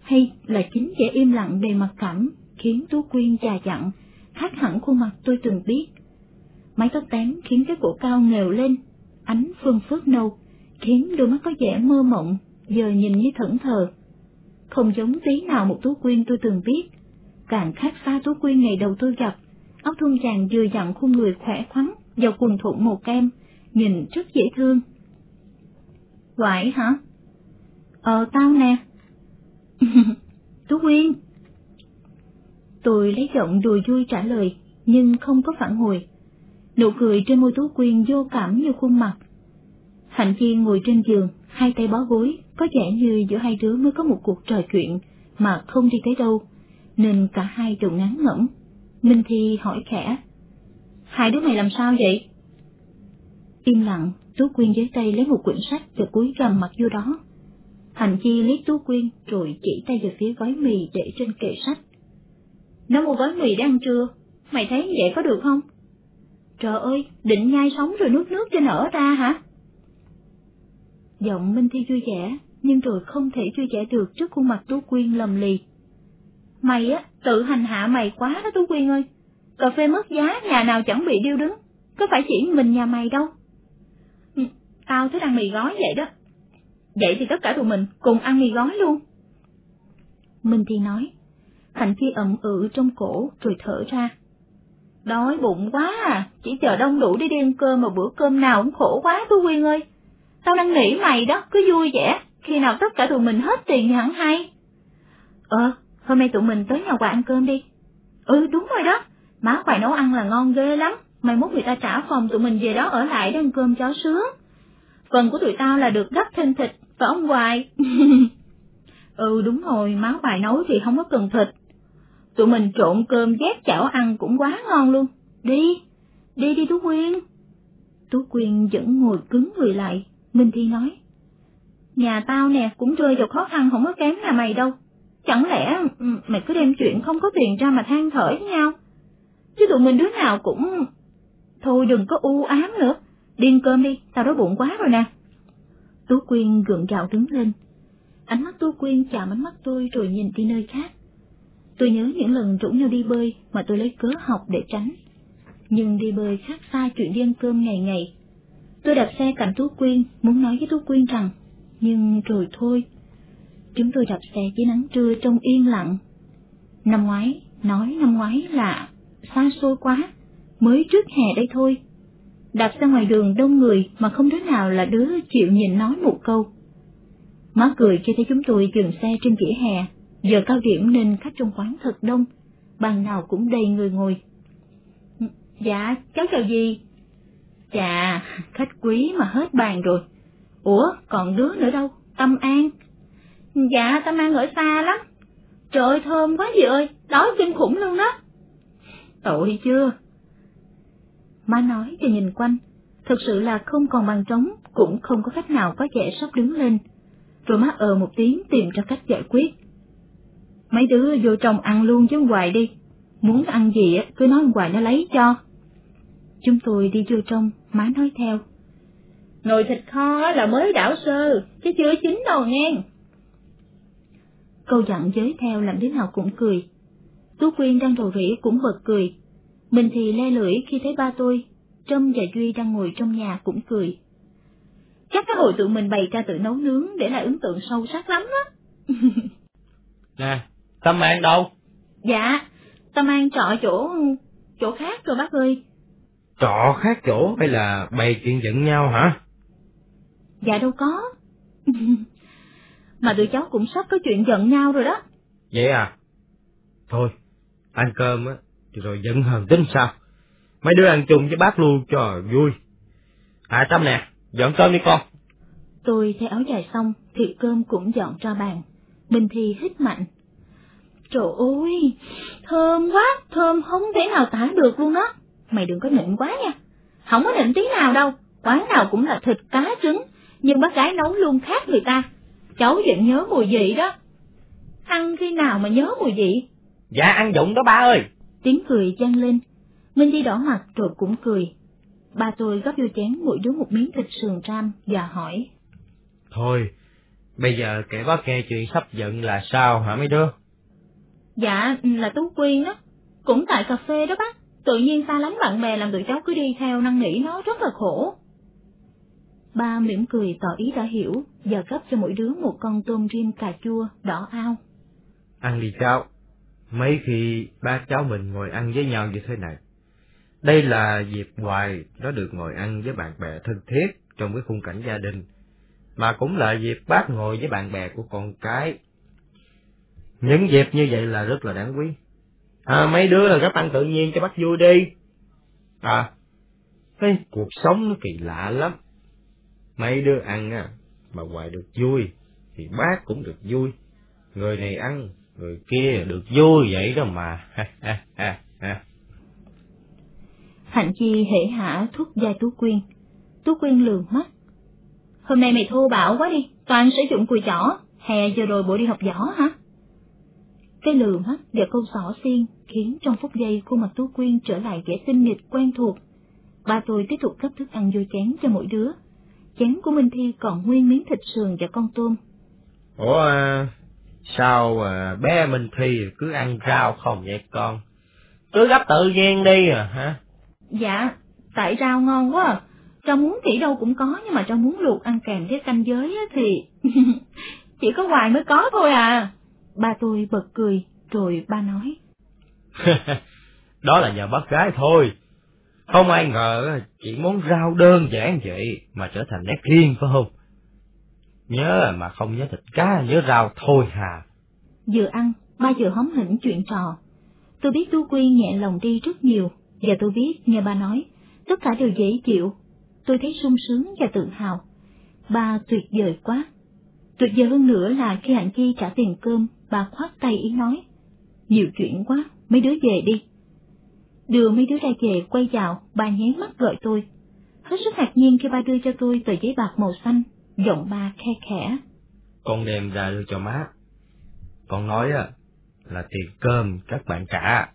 hay là chính vẻ im lặng đầy mặc cảm khiến Tú Quyên già dặn, khác hẳn khuôn mặt tôi từng biết. Mái tóc tán khiến cái cổ cao nghèo lên, ánh phương phước nâu, khiến đôi mắt có vẻ mơ mộng, giờ nhìn như thẫn thờ. Không giống tí nào một Tú Quyên tôi từng biết, càng khác xa Tú Quyên ngày đầu tôi gặp, áo thun chàng vừa dặn khuôn người khỏe khoắn, vào quần thụng màu kem, nhìn rất dễ thương. Quải hả? Ờ, tao nè. Tú Quyên. Tôi lấy giọng đùa vui trả lời, nhưng không có phản hồi. Nụ cười trên môi Tú Quyên vô cảm như khuôn mặt. Hạnh Chi ngồi trên giường, hai tay bó gối, có vẻ như giữa hai đứa mới có một cuộc trò chuyện mà không đi tới đâu, nên cả hai đều ngán ngẩm. Minh Thi hỏi khẽ. Hai đứa mày làm sao vậy? Im lặng, Tú Quyên dưới tay lấy một quyển sách và cúi gầm mặt vô đó. Hành Chi liếc Tú Quyên rồi chỉ tay về phía gói mì để trên kệ sách. Nó mua gói mì để ăn trưa, mày thấy vậy có được không? Trời ơi, định nhai sống rồi nuốt nước cho nở ra hả? Giọng Minh Thi vui vẻ, nhưng rồi không thể vui vẻ được trước khuôn mặt Tú Quyên lầm lì. Mày á, tự hành hạ mày quá đó Tú Quyên ơi. Cà phê mất giá, nhà nào chẳng bị điêu đứng, có phải chỉ mình nhà mày đâu. Ừ, tao thích ăn mì gói vậy đó. Vậy thì tất cả tụi mình cùng ăn mì gói luôn. Minh Thi nói, Hạnh Thi ậm ừ trong cổ rồi thở ra. Đói bụng quá à, chỉ chờ đông đủ đi đi ăn cơm mà bữa cơm nào cũng khổ quá Tú Quyên ơi. Tao đang nghĩ mày đó, cứ vui vẻ, khi nào tất cả tụi mình hết tiền thì hẳn hay. Ờ, hôm nay tụi mình tới nhà quà ăn cơm đi. Ừ, đúng rồi đó, má quài nấu ăn là ngon ghê lắm, mai mốt người ta trả phòng tụi mình về đó ở lại để ăn cơm cho sướng. Phần của tụi tao là được gấp thêm thịt, phải ông Hoài? ừ đúng rồi, má Hoài nấu thì không có cần thịt. Tụi mình trộn cơm dép chảo ăn cũng quá ngon luôn. Đi, đi đi Tú Quyên. Tú Quyên vẫn ngồi cứng người lại, Minh Thi nói. Nhà tao nè cũng rơi vào khó khăn không có kém nhà mày đâu. Chẳng lẽ ừ, mày cứ đem chuyện không có tiền ra mà than thở với nhau? Chứ tụi mình đứa nào cũng... Thôi đừng có u ám nữa, điên cơm đi, tao đói bụng quá rồi nè. Tú Quyên gượng gạo đứng lên. Ánh mắt Tú Quyên chạm ánh mắt tôi rồi nhìn đi nơi khác. Tôi nhớ những lần rủ nhau đi bơi mà tôi lấy cớ học để tránh. Nhưng đi bơi khác xa chuyện đi ăn cơm ngày ngày. Tôi đạp xe cạnh Tú Quyên, muốn nói với Tú Quyên rằng, nhưng rồi thôi. Chúng tôi đạp xe dưới nắng trưa trong yên lặng. Năm ngoái, nói năm ngoái là xa xôi quá, mới trước hè đây thôi. Đạp ra ngoài đường đông người mà không đứa nào là đứa chịu nhìn nói một câu. Má cười khi thấy chúng tôi dừng xe trên vỉa hè, giờ cao điểm nên khách trong quán thật đông, bàn nào cũng đầy người ngồi. Dạ, cháu chào gì? Chà, dạ, khách quý mà hết bàn rồi. Ủa, còn đứa nữa đâu? Tâm An. Dạ, Tâm An ở xa lắm. Trời ơi, thơm quá gì ơi, đói kinh khủng luôn đó. Tội chưa? má nói cho nhìn quanh, thực sự là không còn bàn trống, cũng không có khách nào có vẻ sắp đứng lên. Rồi má ờ một tiếng tìm ra cách giải quyết. Mấy đứa vô trong ăn luôn chứ hoài đi, muốn ăn gì cứ nói hoài nó lấy cho. Chúng tôi đi vô trong, má nói theo. Nồi thịt kho là mới đảo sơ, chứ chưa chín đâu nghe. Câu dặn giới theo làm thế nào cũng cười. Tú Quyên đang rầu rĩ cũng bật cười. Mình thì le lưỡi khi thấy ba tôi, Trâm và Duy đang ngồi trong nhà cũng cười. Chắc cái hồi tụi mình bày ra tự nấu nướng để lại ấn tượng sâu sắc lắm á. nè, Tâm An đâu? Dạ, Tâm An trọ chỗ chỗ khác rồi bác ơi. Trọ khác chỗ hay là bày chuyện giận nhau hả? Dạ đâu có. mà tụi cháu cũng sắp có chuyện giận nhau rồi đó. Vậy à? Thôi, ăn cơm á, rồi giận hờn tính sao? Mấy đứa ăn chung với bác luôn cho vui. À Tâm nè, dọn cơm đi con. Tôi thay áo dài xong, thì cơm cũng dọn ra bàn. Bình thì hít mạnh. Trời ơi, thơm quá, thơm không thể nào tả được luôn đó. Mày đừng có nịnh quá nha. Không có nịnh tí nào đâu, quán nào cũng là thịt cá trứng, nhưng bác gái nấu luôn khác người ta. Cháu vẫn nhớ mùi vị đó. Ăn khi nào mà nhớ mùi vị? Dạ ăn dụng đó ba ơi. Tiếng cười vang lên. Minh đi đỏ mặt rồi cũng cười. Ba tôi gấp vô chén mỗi đứa một miếng thịt sườn ram và hỏi. Thôi, bây giờ kể bác nghe chuyện sắp giận là sao hả mấy đứa? Dạ, ừ, là Tú Quyên đó. Cũng tại cà phê đó bác. Tự nhiên xa lắm bạn bè làm tụi cháu cứ đi theo năn nỉ nó rất là khổ. Ba mỉm cười tỏ ý đã hiểu, giờ cấp cho mỗi đứa một con tôm rim cà chua đỏ ao. Ăn đi cháu. Mấy khi ba cháu mình ngồi ăn với nhau như thế này. Đây là dịp hoài nó được ngồi ăn với bạn bè thân thiết trong cái khung cảnh gia đình, mà cũng là dịp bác ngồi với bạn bè của con cái. Những dịp như vậy là rất là đáng quý. À, mấy đứa là gấp ăn tự nhiên cho bác vui đi. À, cái cuộc sống nó kỳ lạ lắm. Mấy đứa ăn á, mà hoài được vui, thì bác cũng được vui. Người này ăn, người kia được vui vậy đó mà. Hạnh Chi hễ hả thúc giai Tú Quyên. Tú Quyên lường mắt. Hôm nay mày thô bạo quá đi, toàn sử dụng cùi chỏ, hè giờ rồi bộ đi học võ hả? Cái lừa mắt và câu xỏ xiên khiến trong phút giây khuôn mặt Tú Quyên trở lại vẻ tinh nghịch quen thuộc. Ba tôi tiếp tục cấp thức ăn vô chén cho mỗi đứa. Chén của Minh Thi còn nguyên miếng thịt sườn và con tôm. Ủa, à, sao à, bé Minh Thi cứ ăn rau không vậy con? Cứ gấp tự nhiên đi à hả? Dạ, tại rau ngon quá à. Rau muống thì đâu cũng có nhưng mà rau muống luộc ăn kèm với canh giới thì chỉ có hoài mới có thôi à. Ba tôi bật cười, rồi ba nói. Đó là nhờ bác gái thôi. Không ai ngờ chỉ món rau đơn giản vậy mà trở thành nét riêng phải không? Nhớ mà không nhớ thịt cá, nhớ rau thôi hà. Vừa ăn, ba vừa hóm hỉnh chuyện trò. Tôi biết Tu Quy nhẹ lòng đi rất nhiều, và tôi biết nghe ba nói, tất cả đều dễ chịu. Tôi thấy sung sướng và tự hào. Ba tuyệt vời quá. Tuyệt vời hơn nữa là khi Hạnh Chi trả tiền cơm, bà khoát tay ý nói. Nhiều chuyện quá, mấy đứa về đi. Đưa mấy đứa ra về quay vào, bà nháy mắt gọi tôi. Hết sức ngạc nhiên khi ba đưa cho tôi tờ giấy bạc màu xanh, giọng ba khe khẽ. Con đem ra đưa cho má. Con nói á, là tiền cơm các bạn trả.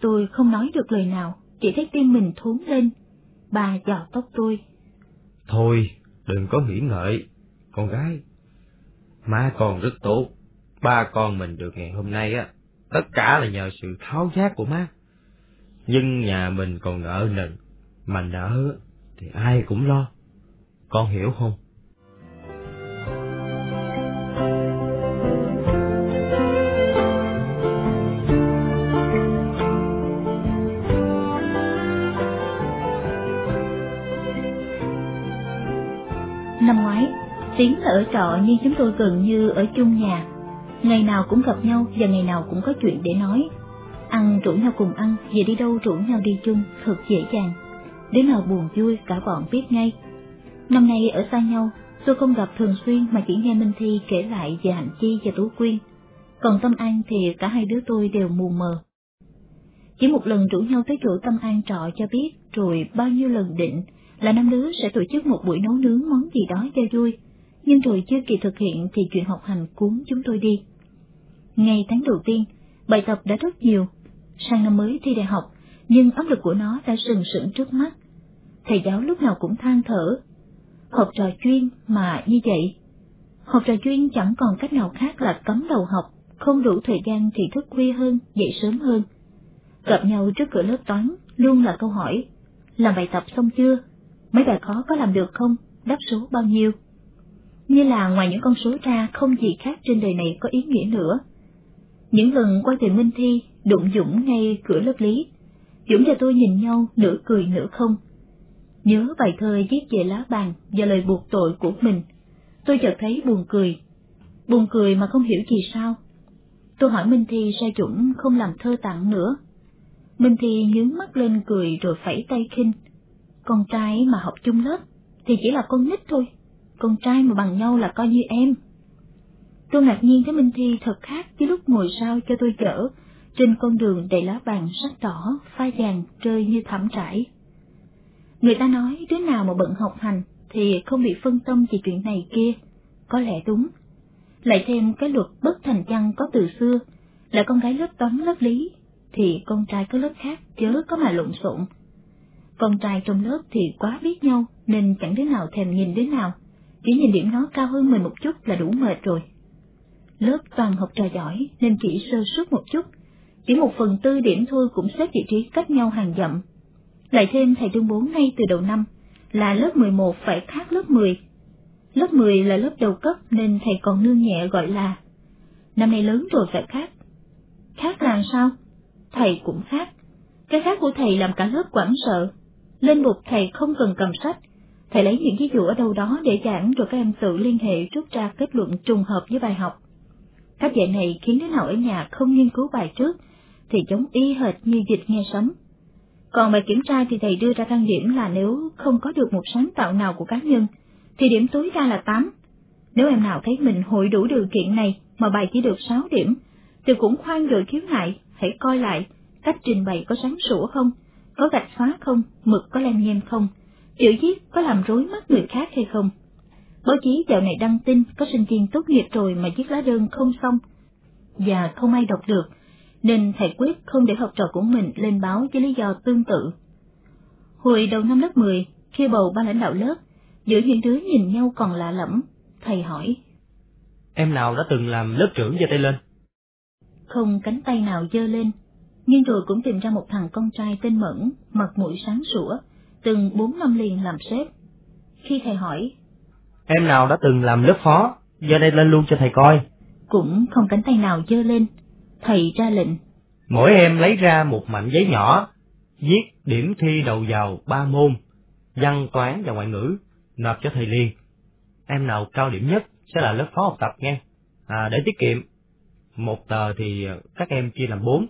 Tôi không nói được lời nào, chỉ thấy tim mình thốn lên. Bà dò tóc tôi. Thôi, đừng có nghĩ ngợi, con gái. Má con rất tốt, ba con mình được ngày hôm nay á, tất cả là nhờ sự tháo giác của má. Nhưng nhà mình còn nợ nần, mà nợ thì ai cũng lo. Con hiểu không? Năm ngoái, Tiến ở trọ nhưng chúng tôi gần như ở chung nhà. Ngày nào cũng gặp nhau và ngày nào cũng có chuyện để nói. Ăn rủ nhau cùng ăn, về đi đâu rủ nhau đi chung, thật dễ dàng. Đến nào buồn vui cả bọn biết ngay. Năm nay ở xa nhau, tôi không gặp thường xuyên mà chỉ nghe Minh Thi kể lại về Hạnh Chi và Tú Quyên. Còn Tâm An thì cả hai đứa tôi đều mù mờ. Chỉ một lần rủ nhau tới chỗ Tâm An trọ cho biết rồi bao nhiêu lần định là năm đứa sẽ tổ chức một buổi nấu nướng món gì đó cho vui, nhưng rồi chưa kịp thực hiện thì chuyện học hành cuốn chúng tôi đi. Ngày tháng đầu tiên, bài tập đã rất nhiều, sang năm mới thi đại học, nhưng áp lực của nó đã sừng sững trước mắt. Thầy giáo lúc nào cũng than thở, học trò chuyên mà như vậy. Học trò chuyên chẳng còn cách nào khác là cấm đầu học, không đủ thời gian thì thức khuya hơn, dậy sớm hơn. Gặp nhau trước cửa lớp toán luôn là câu hỏi, làm bài tập xong chưa? Mấy bài khó có làm được không? Đáp số bao nhiêu? Như là ngoài những con số ra không gì khác trên đời này có ý nghĩa nữa. Những lần quay về Minh Thi, đụng Dũng ngay cửa lớp lý, Dũng và tôi nhìn nhau nửa cười nửa không. Nhớ bài thơ viết về lá bàn và lời buộc tội của mình, tôi chợt thấy buồn cười. Buồn cười mà không hiểu gì sao. Tôi hỏi Minh Thi sao Dũng không làm thơ tặng nữa. Minh Thi nhướng mắt lên cười rồi phẩy tay khinh. Con trai mà học chung lớp thì chỉ là con nít thôi, con trai mà bằng nhau là coi như em. Tôi ngạc nhiên thấy Minh Thi thật khác với lúc ngồi sau cho tôi chở, trên con đường đầy lá vàng sắc đỏ, phai vàng rơi như thảm trải. Người ta nói đứa nào mà bận học hành thì không bị phân tâm về chuyện này kia, có lẽ đúng. Lại thêm cái luật bất thành văn có từ xưa, là con gái lớp toán lớp lý, thì con trai có lớp khác chớ có mà lộn xộn. Con trai trong lớp thì quá biết nhau nên chẳng đứa nào thèm nhìn đứa nào, chỉ nhìn điểm nó cao hơn mình một chút là đủ mệt rồi. Lớp toàn học trò giỏi nên chỉ sơ suất một chút, chỉ một phần tư điểm thôi cũng xếp vị trí cách nhau hàng dặm. Lại thêm thầy đương bố ngay từ đầu năm là lớp 11 phải khác lớp 10. Lớp 10 là lớp đầu cấp nên thầy còn nương nhẹ gọi là năm nay lớn rồi phải khác. Khác là sao? Thầy cũng khác. Cái khác của thầy làm cả lớp quảng sợ. Lên bục thầy không cần cầm sách, thầy lấy những ví dụ ở đâu đó để giảng rồi các em tự liên hệ rút ra kết luận trùng hợp với bài học. Cách dạy này khiến đứa nào ở nhà không nghiên cứu bài trước thì giống y hệt như dịch nghe sấm. Còn bài kiểm tra thì thầy đưa ra thang điểm là nếu không có được một sáng tạo nào của cá nhân, thì điểm tối đa là 8. Nếu em nào thấy mình hội đủ điều kiện này mà bài chỉ được 6 điểm, thì cũng khoan rồi khiếu nại, hãy coi lại cách trình bày có sáng sủa không, có gạch xóa không, mực có lem nhem không, chữ viết có làm rối mắt người khác hay không. Báo chí dạo này đăng tin có sinh viên tốt nghiệp rồi mà viết lá đơn không xong, và không ai đọc được, nên thầy quyết không để học trò của mình lên báo với lý do tương tự. Hồi đầu năm lớp 10, khi bầu ban lãnh đạo lớp, giữa những đứa nhìn nhau còn lạ lẫm, thầy hỏi. Em nào đã từng làm lớp trưởng giơ tay lên? Không cánh tay nào dơ lên, nhưng rồi cũng tìm ra một thằng con trai tên Mẫn, mặt mũi sáng sủa, từng bốn năm liền làm sếp. Khi thầy hỏi, Em nào đã từng làm lớp phó, giờ đây lên luôn cho thầy coi. Cũng không cánh tay nào dơ lên, thầy ra lệnh. Mỗi em lấy ra một mảnh giấy nhỏ, viết điểm thi đầu vào ba môn, văn toán và ngoại ngữ, nộp cho thầy liền. Em nào cao điểm nhất sẽ là lớp phó học tập nghe. À, để tiết kiệm, một tờ thì các em chia làm bốn,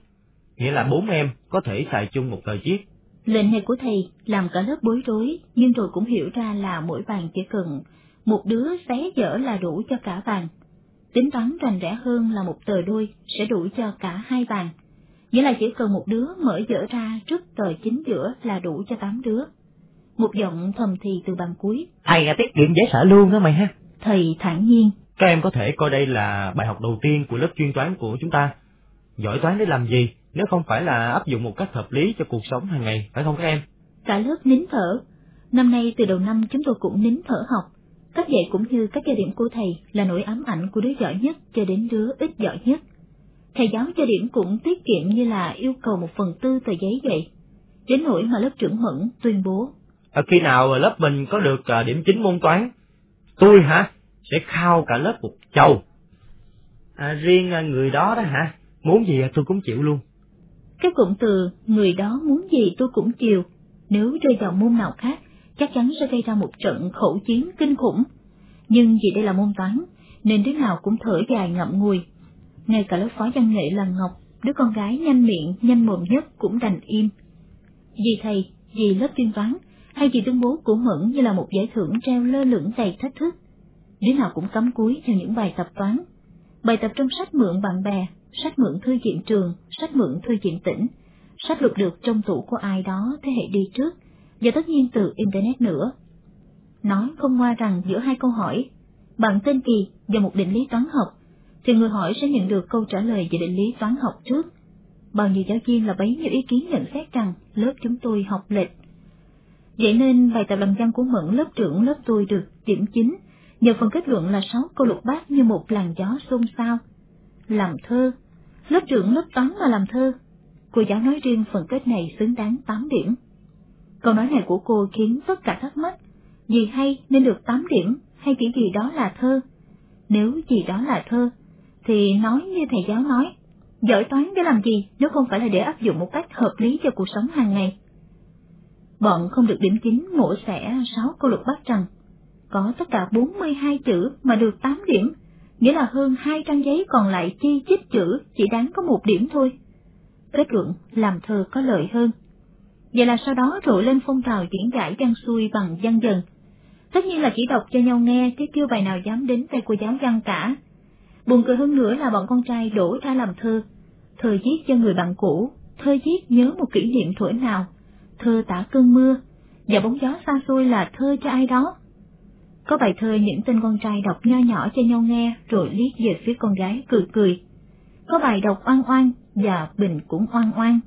nghĩa là bốn em có thể xài chung một tờ chiếc. Lệnh này của thầy làm cả lớp bối rối, nhưng rồi cũng hiểu ra là mỗi bàn chỉ cần một đứa xé dở là đủ cho cả bàn. Tính toán rành rẽ hơn là một tờ đôi sẽ đủ cho cả hai bàn. Nghĩa là chỉ cần một đứa mở dở ra trước tờ chính giữa là đủ cho tám đứa. Một giọng thầm thì từ bàn cuối. Ai à tiết kiệm dễ sợ luôn đó mày ha. Thầy thản nhiên. Các em có thể coi đây là bài học đầu tiên của lớp chuyên toán của chúng ta. Giỏi toán để làm gì nếu không phải là áp dụng một cách hợp lý cho cuộc sống hàng ngày, phải không các em? Cả lớp nín thở. Năm nay từ đầu năm chúng tôi cũng nín thở học. Cách dạy cũng như các gia điểm của thầy là nỗi ám ảnh của đứa giỏi nhất cho đến đứa ít giỏi nhất. Thầy giáo cho điểm cũng tiết kiệm như là yêu cầu một phần tư tờ giấy vậy. Đến nỗi mà lớp trưởng Mẫn tuyên bố. À, khi nào lớp mình có được à, điểm chính môn toán, tôi hả, sẽ khao cả lớp một chầu. À, riêng à, người đó đó hả, muốn gì tôi cũng chịu luôn. Cái cụm từ người đó muốn gì tôi cũng chịu, nếu rơi vào môn nào khác, chắc chắn sẽ gây ra một trận khẩu chiến kinh khủng. Nhưng vì đây là môn toán, nên đứa nào cũng thở dài ngậm ngùi. Ngay cả lớp phó văn nghệ là Ngọc, đứa con gái nhanh miệng, nhanh mồm nhất cũng đành im. Vì thầy, vì lớp tuyên toán, hay vì tuyên bố của Mẫn như là một giải thưởng treo lơ lửng đầy thách thức. Đứa nào cũng cắm cúi theo những bài tập toán. Bài tập trong sách mượn bạn bè, sách mượn thư viện trường, sách mượn thư viện tỉnh, sách lục được trong tủ của ai đó thế hệ đi trước, và tất nhiên từ Internet nữa. Nói không ngoa rằng giữa hai câu hỏi, bằng tên kỳ và một định lý toán học, thì người hỏi sẽ nhận được câu trả lời về định lý toán học trước. Bao nhiêu giáo viên là bấy nhiêu ý kiến nhận xét rằng lớp chúng tôi học lệch. Vậy nên bài tập làm văn của Mẫn lớp trưởng lớp tôi được điểm chính, nhờ phần kết luận là sáu câu lục bát như một làn gió xôn xao. Làm thơ, lớp trưởng lớp toán mà làm thơ, cô giáo nói riêng phần kết này xứng đáng 8 điểm. Câu nói này của cô khiến tất cả thắc mắc, gì hay nên được 8 điểm hay chỉ gì đó là thơ? Nếu gì đó là thơ, thì nói như thầy giáo nói, giỏi toán để làm gì nếu không phải là để áp dụng một cách hợp lý cho cuộc sống hàng ngày. Bọn không được điểm chính mổ xẻ 6 câu lục bát rằng, có tất cả 42 chữ mà được 8 điểm, nghĩa là hơn hai trang giấy còn lại chi chít chữ chỉ đáng có một điểm thôi. Kết luận làm thơ có lợi hơn. Vậy là sau đó rủ lên phong trào diễn giải văn xuôi bằng văn dần. Tất nhiên là chỉ đọc cho nhau nghe chứ kêu bài nào dám đến tay cô giáo văn cả. Buồn cười hơn nữa là bọn con trai đổ ra làm thơ. Thơ viết cho người bạn cũ, thơ viết nhớ một kỷ niệm tuổi nào, thơ tả cơn mưa, và bóng gió xa xôi là thơ cho ai đó. Có bài thơ những tên con trai đọc nho nhỏ cho nhau nghe rồi liếc về phía con gái cười cười. Có bài đọc oan oan và Bình cũng oan oan.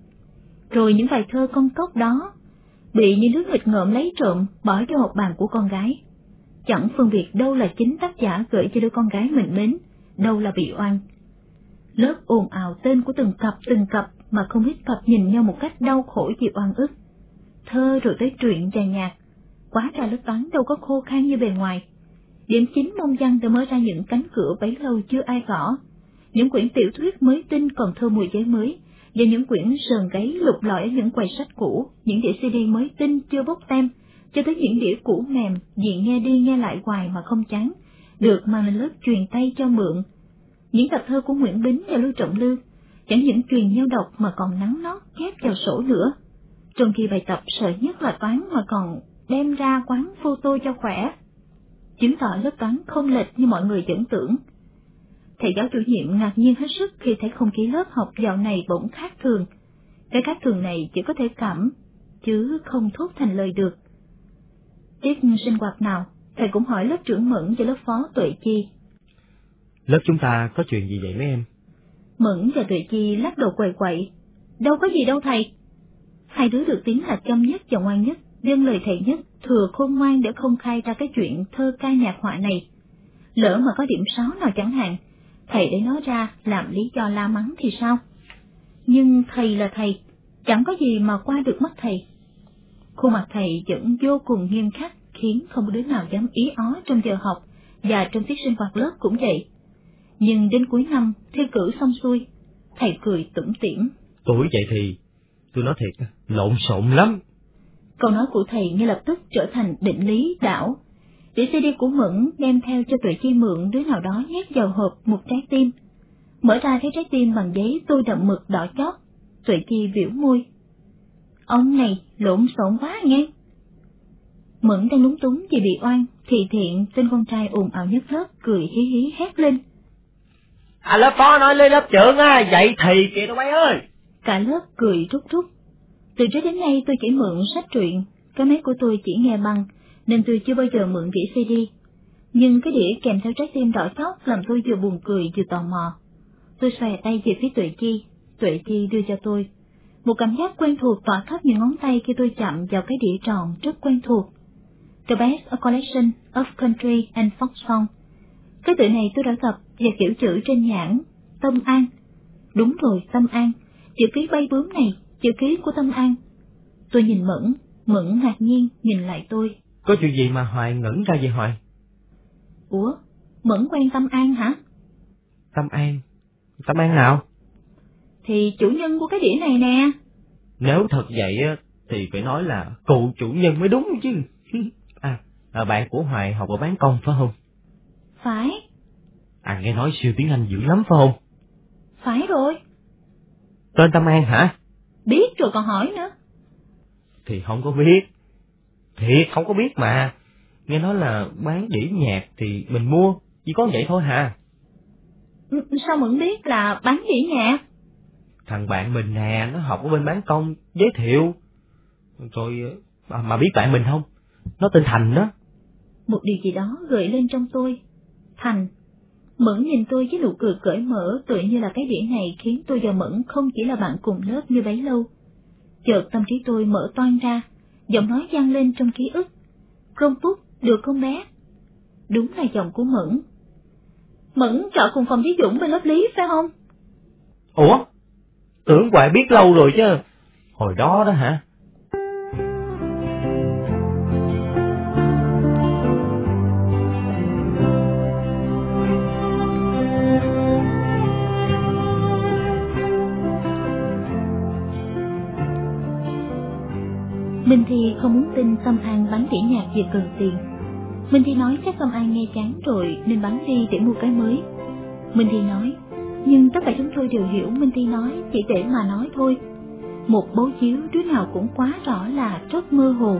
Rồi những bài thơ con cốc đó bị những đứa nghịch ngợm lấy trộm bỏ cho hộp bàn của con gái. Chẳng phân biệt đâu là chính tác giả gửi cho đứa con gái mình mến, đâu là bị oan. Lớp ồn ào tên của từng cặp từng cặp mà không ít cặp nhìn nhau một cách đau khổ vì oan ức. Thơ rồi tới truyện và nhạc, quá ra lớp toán đâu có khô khan như bề ngoài. Điểm chính môn văn đã mở ra những cánh cửa bấy lâu chưa ai gõ, những quyển tiểu thuyết mới tinh còn thơ mùi giấy mới, và những quyển sờn gáy lục lọi ở những quầy sách cũ, những đĩa CD mới tinh chưa bốc tem, cho tới những đĩa cũ mềm, diện nghe đi nghe lại hoài mà không chán, được mang lên lớp truyền tay cho mượn. Những tập thơ của Nguyễn Bính và Lưu Trọng Lư, chẳng những truyền nhau đọc mà còn nắng nót chép vào sổ nữa. Trong khi bài tập sợ nhất là toán mà còn đem ra quán photo cho khỏe. Chứng tỏ lớp toán không lệch như mọi người tưởng tưởng. Thầy giáo chủ nhiệm ngạc nhiên hết sức khi thấy không khí lớp học dạo này bỗng khác thường. Cái khác thường này chỉ có thể cảm, chứ không thốt thành lời được. Tiết sinh hoạt nào, thầy cũng hỏi lớp trưởng Mẫn và lớp phó Tuệ Chi. Lớp chúng ta có chuyện gì vậy mấy em? Mẫn và Tuệ Chi lắc đầu quầy quậy. Đâu có gì đâu thầy. Hai đứa được tiếng là chăm nhất và ngoan nhất, đương lời thầy nhất, thừa khôn ngoan để không khai ra cái chuyện thơ ca nhạc họa này. Lỡ mà có điểm sáu nào chẳng hạn, thầy để nó ra làm lý do la mắng thì sao? Nhưng thầy là thầy, chẳng có gì mà qua được mắt thầy. Khuôn mặt thầy vẫn vô cùng nghiêm khắc, khiến không đứa nào dám ý ó trong giờ học, và trong tiết sinh hoạt lớp cũng vậy. Nhưng đến cuối năm, thi cử xong xuôi, thầy cười tủm tỉm. Tuổi vậy thì, tôi nói thiệt, lộn xộn lắm. Câu nói của thầy ngay lập tức trở thành định lý đảo, Đĩa CD của Mẫn đem theo cho Tuệ Chi mượn đứa nào đó nhét vào hộp một trái tim. Mở ra thấy trái tim bằng giấy tôi đậm mực đỏ chót. Tuệ Chi biểu môi. Ông này lộn xộn quá nghe. Mẫn đang lúng túng vì bị oan, thì thiện tên con trai ồn ào nhất lớp cười hí hí hét lên. À lớp phó nói lên lớp trưởng á, dậy thì kìa tụi bay ơi. Cả lớp cười rút rút. Từ trước đến nay tôi chỉ mượn sách truyện, cái máy của tôi chỉ nghe băng, nên tôi chưa bao giờ mượn đĩa CD. Nhưng cái đĩa kèm theo trái tim đỏ chót làm tôi vừa buồn cười vừa tò mò. Tôi xòe tay về phía Tuệ Chi, Tuệ Chi đưa cho tôi. Một cảm giác quen thuộc tỏa khắp những ngón tay khi tôi chạm vào cái đĩa tròn rất quen thuộc. The Best a Collection of Country and Folk Song. Cái tự này tôi đã gặp và kiểu chữ trên nhãn, Tâm An. Đúng rồi, Tâm An, chữ ký bay bướm này, chữ ký của Tâm An. Tôi nhìn Mẫn, Mẫn ngạc nhiên nhìn lại tôi. Có chuyện gì mà Hoài ngẩn ra vậy Hoài? Ủa, Mẫn quen Tâm An hả? Tâm An? Tâm An nào? Thì chủ nhân của cái đĩa này nè. Nếu thật vậy thì phải nói là cụ chủ nhân mới đúng chứ. À, à bạn của Hoài học ở bán công phải không? Phải. À nghe nói siêu tiếng Anh dữ lắm phải không? Phải rồi. Tên Tâm An hả? Biết rồi còn hỏi nữa. Thì không có biết. Thiệt không có biết mà. Nghe nói là bán đĩa nhạc thì mình mua, chỉ có vậy thôi hả? Ừ, sao Mẫn biết là bán đĩa nhạc? Thằng bạn mình nè, nó học ở bên bán công, giới thiệu. Rồi Mà, mà biết bạn mình không? Nó tên Thành đó. Một điều gì đó gợi lên trong tôi. Thành. Mẫn nhìn tôi với nụ cười cởi mở tự như là cái điểm này khiến tôi và Mẫn không chỉ là bạn cùng lớp như bấy lâu. Chợt tâm trí tôi mở toan ra, giọng nói vang lên trong ký ức. Công Phúc, được con bé? Đúng là giọng của Mẫn. Mẫn trọ cùng phòng với Dũng bên lớp lý phải không? Ủa? Tưởng hoài biết lâu rồi chứ. Hồi đó đó hả? Minh Thi không muốn tin Tâm An bán đĩa nhạc vì cần tiền. Minh Thi nói chắc Tâm An nghe chán rồi nên bán đi để mua cái mới. Minh Thi nói, nhưng tất cả chúng tôi đều hiểu Minh Thi nói chỉ để mà nói thôi. Một bố chiếu đứa nào cũng quá rõ là rất mơ hồ.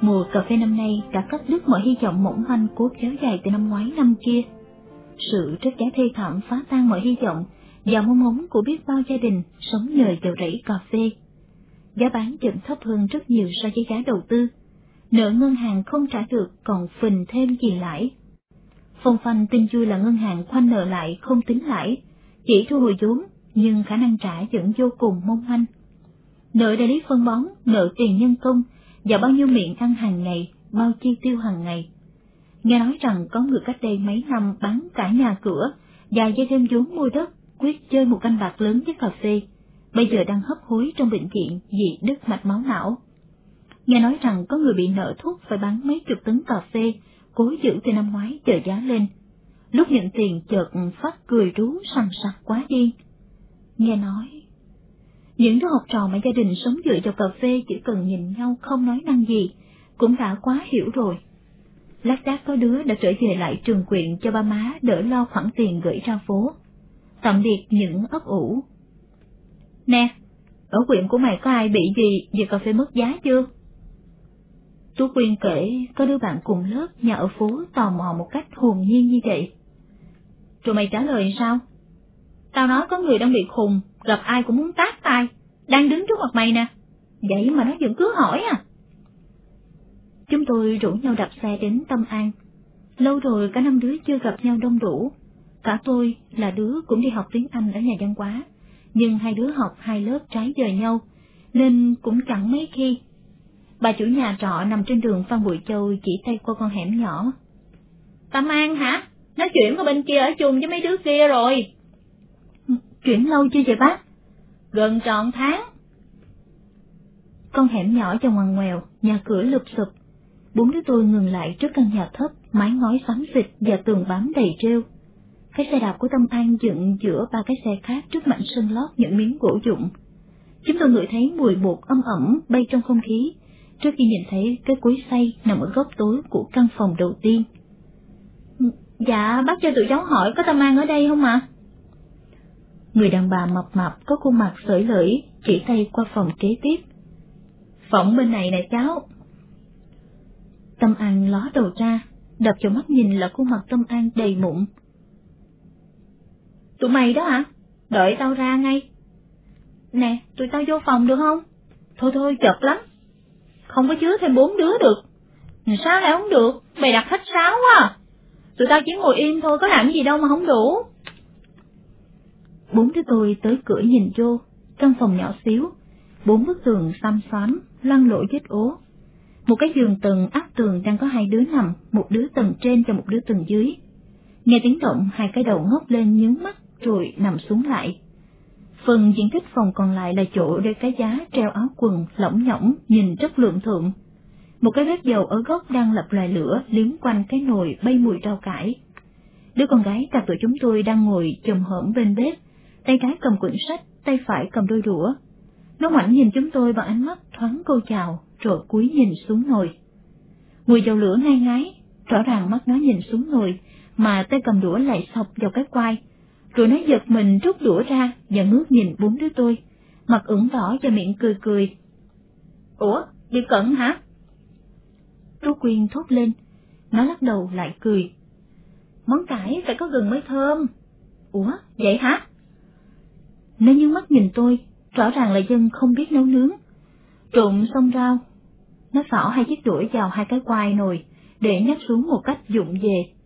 Mùa cà phê năm nay đã cắt đứt mọi hy vọng mỏng manh cố kéo dài từ năm ngoái năm kia. Sự rất giá thê thảm phá tan mọi hy vọng và mong ngóng của biết bao gia đình sống nhờ vào rẫy cà phê giá bán vẫn thấp hơn rất nhiều so với giá đầu tư. Nợ ngân hàng không trả được còn phình thêm gì lãi. Phong phanh tin vui là ngân hàng khoanh nợ lại không tính lãi, chỉ thu hồi vốn nhưng khả năng trả vẫn vô cùng mong manh. Nợ đại lý phân bón, nợ tiền nhân công và bao nhiêu miệng ăn hàng ngày, bao chi tiêu hàng ngày. Nghe nói rằng có người cách đây mấy năm bán cả nhà cửa và dây thêm vốn mua đất, quyết chơi một canh bạc lớn với cà phê bây giờ đang hấp hối trong bệnh viện vì đứt mạch máu não. Nghe nói rằng có người bị nợ thuốc phải bán mấy chục tấn cà phê, cố giữ từ năm ngoái chờ giá lên. Lúc nhận tiền chợt phát cười rú sằng sặc quá điên. Nghe nói, những đứa học trò mà gia đình sống dựa vào cà phê chỉ cần nhìn nhau không nói năng gì, cũng đã quá hiểu rồi. Lát đác có đứa đã trở về lại trường quyện cho ba má đỡ lo khoản tiền gửi ra phố. Tạm biệt những ấp ủ Nè, ở quyện của mày có ai bị gì về cà phê mất giá chưa? Tú Quyên kể có đứa bạn cùng lớp nhà ở phố tò mò một cách hồn nhiên như vậy. Rồi mày trả lời sao? Tao nói có người đang bị khùng, gặp ai cũng muốn tát tay đang đứng trước mặt mày nè. Vậy mà nó vẫn cứ hỏi à? Chúng tôi rủ nhau đạp xe đến Tâm An. Lâu rồi cả năm đứa chưa gặp nhau đông đủ. Cả tôi là đứa cũng đi học tiếng Anh ở nhà văn hóa nhưng hai đứa học hai lớp trái giờ nhau, nên cũng chẳng mấy khi. Bà chủ nhà trọ nằm trên đường Phan Bụi Châu chỉ tay qua con hẻm nhỏ. Tâm An hả? Nó chuyển qua bên kia ở chung với mấy đứa kia rồi. Chuyển lâu chưa vậy bác? Gần trọn tháng. Con hẻm nhỏ cho ngoằn ngoèo, nhà cửa lụp sụp. Bốn đứa tôi ngừng lại trước căn nhà thấp, mái ngói xám xịt và tường bám đầy treo cái xe đạp của Tâm An dựng giữa ba cái xe khác trước mảnh sân lót những miếng gỗ dụng. Chúng tôi ngửi thấy mùi bột âm ẩm bay trong không khí, trước khi nhìn thấy cái cuối xay nằm ở góc tối của căn phòng đầu tiên. Dạ, bác cho tụi cháu hỏi có Tâm An ở đây không ạ? Người đàn bà mập mạp có khuôn mặt sởi lưỡi, chỉ tay qua phòng kế tiếp. Phòng bên này nè cháu. Tâm An ló đầu ra, đập vào mắt nhìn là khuôn mặt Tâm An đầy mụn, Tụi mày đó hả? Đợi tao ra ngay. Nè, tụi tao vô phòng được không? Thôi thôi, chật lắm. Không có chứa thêm bốn đứa được. Sao lại không được? Mày đặt khách sáo quá à. Tụi tao chỉ ngồi im thôi, có làm gì đâu mà không đủ. Bốn đứa tôi tới cửa nhìn vô, căn phòng nhỏ xíu, bốn bức tường xăm xoắn lăn lội vết ố. Một cái giường tầng áp tường đang có hai đứa nằm, một đứa tầng trên và một đứa tầng dưới. Nghe tiếng động, hai cái đầu ngóc lên nhướng mắt, rồi nằm xuống lại. Phần diện tích phòng còn lại là chỗ để cái giá treo áo quần lỏng nhỏng nhìn rất lượng thượng. Một cái bếp dầu ở góc đang lập loài lửa liếm quanh cái nồi bay mùi rau cải. Đứa con gái cặp tụi chúng tôi đang ngồi chồm hổm bên bếp, tay trái cầm quyển sách, tay phải cầm đôi đũa. Nó ngoảnh nhìn chúng tôi bằng ánh mắt thoáng câu chào, rồi cúi nhìn xuống nồi. Mùi dầu lửa ngay ngái, rõ ràng mắt nó nhìn xuống nồi, mà tay cầm đũa lại sọc vào cái quai, tôi nó giật mình rút đũa ra và ngước nhìn bốn đứa tôi, mặt ửng đỏ và miệng cười cười. Ủa, đi cận hả? Tú Quyên thốt lên, nó lắc đầu lại cười. Món cải phải có gừng mới thơm. Ủa, vậy hả? Nó nhướng mắt nhìn tôi, rõ ràng là dân không biết nấu nướng. Trộn xong rau. nó xỏ hai chiếc đũa vào hai cái quai nồi, để nhắc xuống một cách dụng về.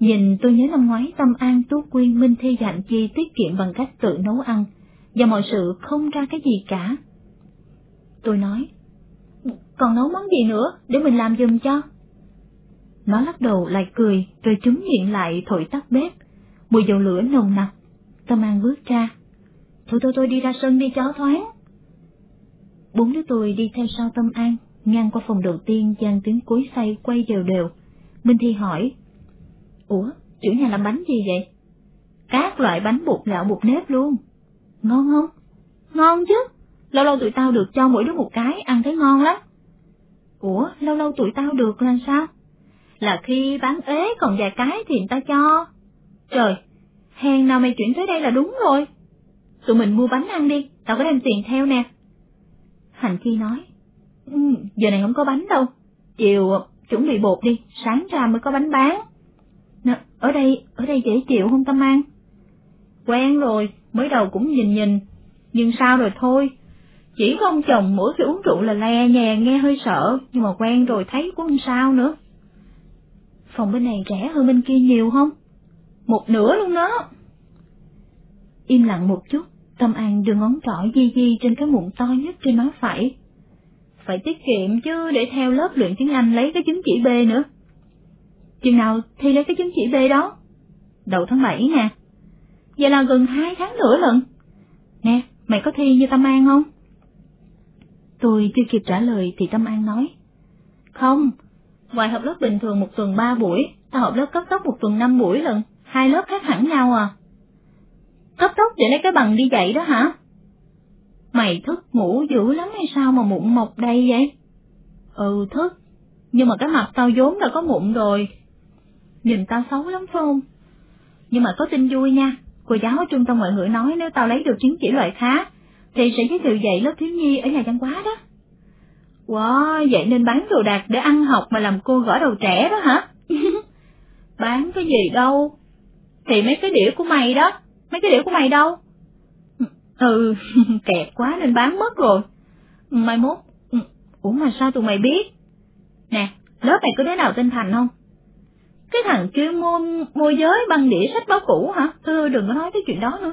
Nhìn tôi nhớ năm ngoái Tâm An Tú Quyên Minh Thi dặn chi tiết kiệm bằng cách tự nấu ăn, và mọi sự không ra cái gì cả. Tôi nói, còn nấu món gì nữa để mình làm giùm cho? Nó lắc đầu lại cười, rồi trúng miệng lại thổi tắt bếp. Mùi dầu lửa nồng nặc. Tâm An bước ra. Thôi thôi tôi đi ra sân đi cho thoáng. Bốn đứa tôi đi theo sau Tâm An, ngang qua phòng đầu tiên gian tiếng cối xay quay đều đều. Minh Thi hỏi, Ủa, chủ nhà làm bánh gì vậy? Các loại bánh bột gạo bột nếp luôn. Ngon không? Ngon chứ. Lâu lâu tụi tao được cho mỗi đứa một cái, ăn thấy ngon lắm. Ủa, lâu lâu tụi tao được là sao? Là khi bán ế còn vài cái thì người ta cho. Trời, hèn nào mày chuyển tới đây là đúng rồi. Tụi mình mua bánh ăn đi, tao có đem tiền theo nè. Hành Chi nói, ừ, giờ này không có bánh đâu, chiều chuẩn bị bột đi, sáng ra mới có bánh bán. Ở đây, ở đây dễ chịu không Tâm An? Quen rồi, mới đầu cũng nhìn nhìn, nhưng sao rồi thôi. Chỉ có ông chồng mỗi khi uống rượu là le nhè nghe hơi sợ, nhưng mà quen rồi thấy cũng không sao nữa. Phòng bên này rẻ hơn bên kia nhiều không? Một nửa luôn đó. Im lặng một chút, Tâm An đưa ngón trỏ di di trên cái mụn to nhất trên má phải. Phải tiết kiệm chứ để theo lớp luyện tiếng Anh lấy cái chứng chỉ B nữa. Chừng nào thi lấy cái chứng chỉ B đó? Đầu tháng 7 nè. Vậy là gần hai tháng nữa lận. Nè, mày có thi như Tâm An không? Tôi chưa kịp trả lời thì Tâm An nói. Không, ngoài học lớp bình thường một tuần ba buổi, tao học lớp cấp tốc một tuần năm buổi lần, hai lớp khác hẳn nhau à. Cấp tốc để lấy cái bằng đi dạy đó hả? Mày thức ngủ dữ lắm hay sao mà mụn mọc đây vậy? Ừ thức, nhưng mà cái mặt tao vốn đã có mụn rồi. Nhìn tao xấu lắm phải không? Nhưng mà có tin vui nha, cô giáo ở trung tâm ngoại ngữ nói nếu tao lấy được chứng chỉ loại khá, thì sẽ giới thiệu dạy lớp thiếu nhi ở nhà văn hóa đó. Wow, vậy nên bán đồ đạc để ăn học mà làm cô gõ đầu trẻ đó hả? bán cái gì đâu? Thì mấy cái đĩa của mày đó, mấy cái đĩa của mày đâu? Ừ, kẹt quá nên bán mất rồi. Ừ, mai mốt, ừ, ủa mà sao tụi mày biết? Nè, lớp này có đứa nào tên Thành không? Cái thằng chuyên môn môi giới băng đĩa sách báo cũ hả? Thôi đừng có nói cái chuyện đó nữa.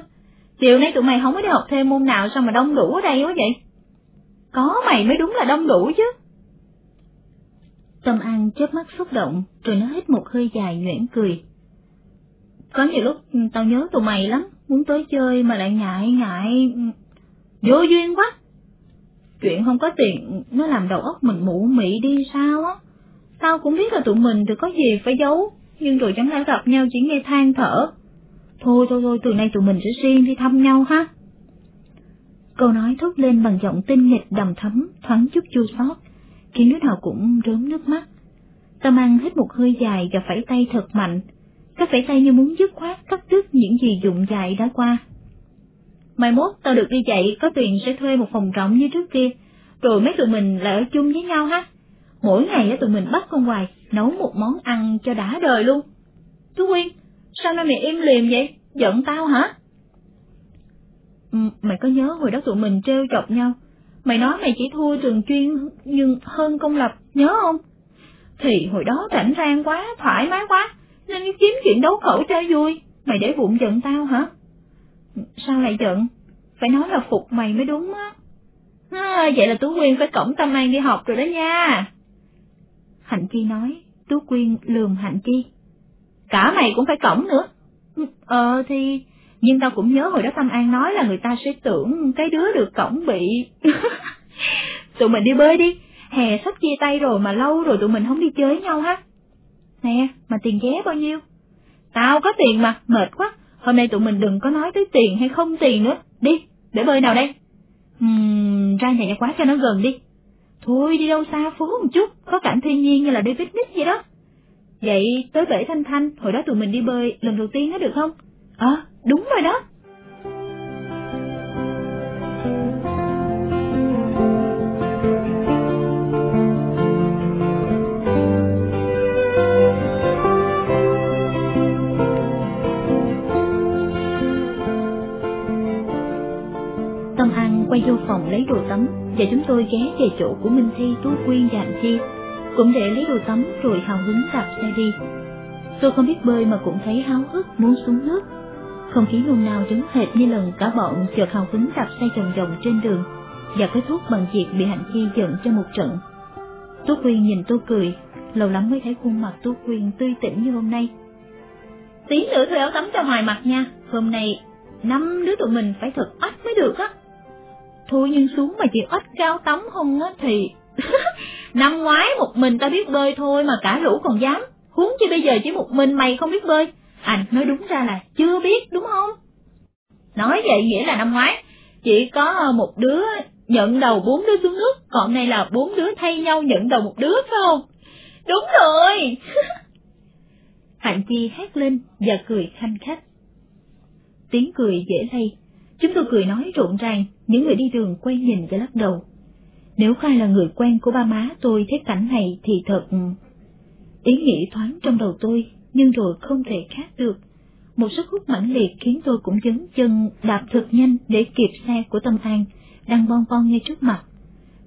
Chiều nay tụi mày không có đi học thêm môn nào sao mà đông đủ ở đây quá vậy? Có mày mới đúng là đông đủ chứ. Tâm An chớp mắt xúc động, rồi nó hít một hơi dài nhuyễn cười. Có nhiều lúc tao nhớ tụi mày lắm, muốn tới chơi mà lại ngại ngại... Vô duyên quá! Chuyện không có tiền, nó làm đầu óc mình mụ mị đi sao á. Tao cũng biết là tụi mình được có gì phải giấu, nhưng rồi chẳng lẽ gặp nhau chỉ nghe than thở. Thôi thôi thôi, từ nay tụi mình sẽ riêng đi thăm nhau ha. Câu nói thốt lên bằng giọng tinh nghịch đầm thấm, thoáng chút chua xót, khiến đứa nào cũng rớm nước mắt. Tâm An hít một hơi dài và phải tay thật mạnh, các phải tay như muốn dứt khoát cắt đứt những gì dụng dài đã qua. Mai mốt tao được đi dạy, có tiền sẽ thuê một phòng rộng như trước kia, rồi mấy tụi mình lại ở chung với nhau ha. Mỗi ngày tụi mình bắt con hoài, nấu một món ăn cho đã đời luôn. Tú Quyên, sao nay mày im liềm vậy? Giận tao hả? Mày có nhớ hồi đó tụi mình trêu chọc nhau, mày nói mày chỉ thua trường chuyên nhưng hơn công lập, nhớ không? Thì hồi đó rảnh rang quá, thoải mái quá, nên kiếm chuyện đấu khẩu cho vui, mày để bụng giận tao hả? Sao lại giận? Phải nói là phục mày mới đúng á. À, vậy là Tú Quyên phải cổng Tâm An đi học rồi đó nha. Hạnh Chi nói, Tú Quyên lườm Hạnh Chi. Cả mày cũng phải cổng nữa. Ờ thì, nhưng tao cũng nhớ hồi đó Tâm An nói là người ta sẽ tưởng cái đứa được cổng bị... tụi mình đi bơi đi, hè sắp chia tay rồi mà lâu rồi tụi mình không đi chơi nhau ha. Nè, mà tiền vé bao nhiêu? Tao có tiền mà, mệt quá. Hôm nay tụi mình đừng có nói tới tiền hay không tiền nữa. Đi, để bơi nào đây? Ừm, ra nhà quá cho nó gần đi. Thôi đi đâu xa phố một chút, có cảnh thiên nhiên như là đi picnic vậy đó. Vậy tới bể Thanh Thanh, hồi đó tụi mình đi bơi lần đầu tiên đó được không? Ờ, à, đúng rồi đó. Quay vô phòng lấy đồ tắm và chúng tôi ghé về chỗ của Minh Thi, Tú Quyên và Hạnh Chi, cũng để lấy đồ tắm rồi hào hứng đạp xe đi. Tôi không biết bơi mà cũng thấy háo hức muốn xuống nước. Không khí nôn nao giống hệt như lần cả bọn chợt hào hứng đạp xe vòng vòng trên đường và kết thúc bằng việc bị Hạnh Chi giận cho một trận. Tú Quyên nhìn tôi cười, lâu lắm mới thấy khuôn mặt Tú Quyên tươi tỉnh như hôm nay. Tí nữa thuê áo tắm cho hoài mặt nha, hôm nay năm đứa tụi mình phải thật ách mới được á. Thôi nhưng xuống mà chỉ ít cao tắm không á thì... năm ngoái một mình ta biết bơi thôi mà cả rủ còn dám, huống chi bây giờ chỉ một mình mày không biết bơi. Anh nói đúng ra là chưa biết đúng không? Nói vậy nghĩa là năm ngoái chỉ có một đứa nhận đầu bốn đứa xuống nước, còn này là bốn đứa thay nhau nhận đầu một đứa phải không? Đúng rồi! Hạnh Chi hét lên và cười khanh khách. Tiếng cười dễ lây, chúng tôi cười nói rộn ràng, những người đi đường quay nhìn và lắc đầu. Nếu khai là người quen của ba má tôi thấy cảnh này thì thật... Ừ. Ý nghĩ thoáng trong đầu tôi, nhưng rồi không thể khác được. Một sức hút mãnh liệt khiến tôi cũng dấn chân đạp thật nhanh để kịp xe của Tâm An, đang bon bon ngay trước mặt.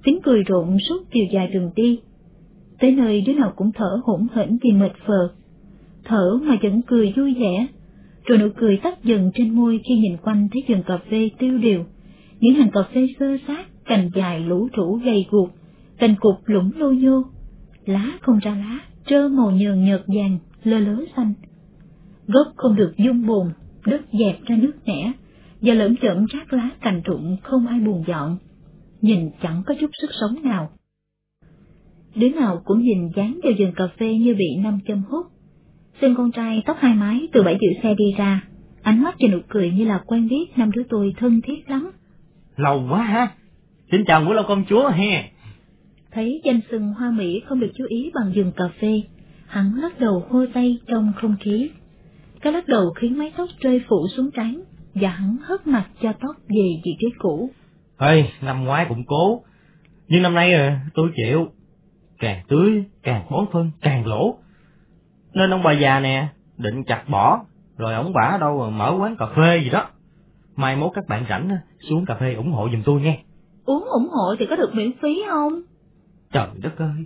Tiếng cười rộn suốt chiều dài đường đi. Tới nơi đứa nào cũng thở hỗn hển vì mệt phờ. Thở mà vẫn cười vui vẻ, rồi nụ cười tắt dần trên môi khi nhìn quanh thấy vườn cà phê tiêu điều. Những hàng cà phê sơ sát, cành dài lũ rũ gầy guộc, cành cục lũng lô nhô, lá không ra lá, trơ màu nhờn nhợt vàng, lơ lớ xanh. Gốc không được dung bồn, đất dẹp ra nước nẻ, và lởm chởm rác lá cành rụng không ai buồn dọn, nhìn chẳng có chút sức sống nào. Đứa nào cũng nhìn dán vào vườn cà phê như bị năm châm hút. Tên con trai tóc hai mái từ bãi giữ xe đi ra, ánh mắt và nụ cười như là quen biết năm đứa tôi thân thiết lắm. Lâu quá ha, xin chào ngũ lâu công chúa he. Thấy danh sừng hoa mỹ không được chú ý bằng vườn cà phê, hắn lắc đầu hôi tay trong không khí. Cái lắc đầu khiến mái tóc rơi phủ xuống trán, và hắn hất mặt cho tóc về vị trí cũ. Ê, năm ngoái cũng cố, nhưng năm nay à, tôi chịu. Càng tưới, càng bón phân, càng lỗ. Nên ông bà già nè, định chặt bỏ, rồi ông bả đâu mà mở quán cà phê gì đó. Mai mốt các bạn rảnh xuống cà phê ủng hộ giùm tôi nghe. Uống ủng hộ thì có được miễn phí không? Trời đất ơi,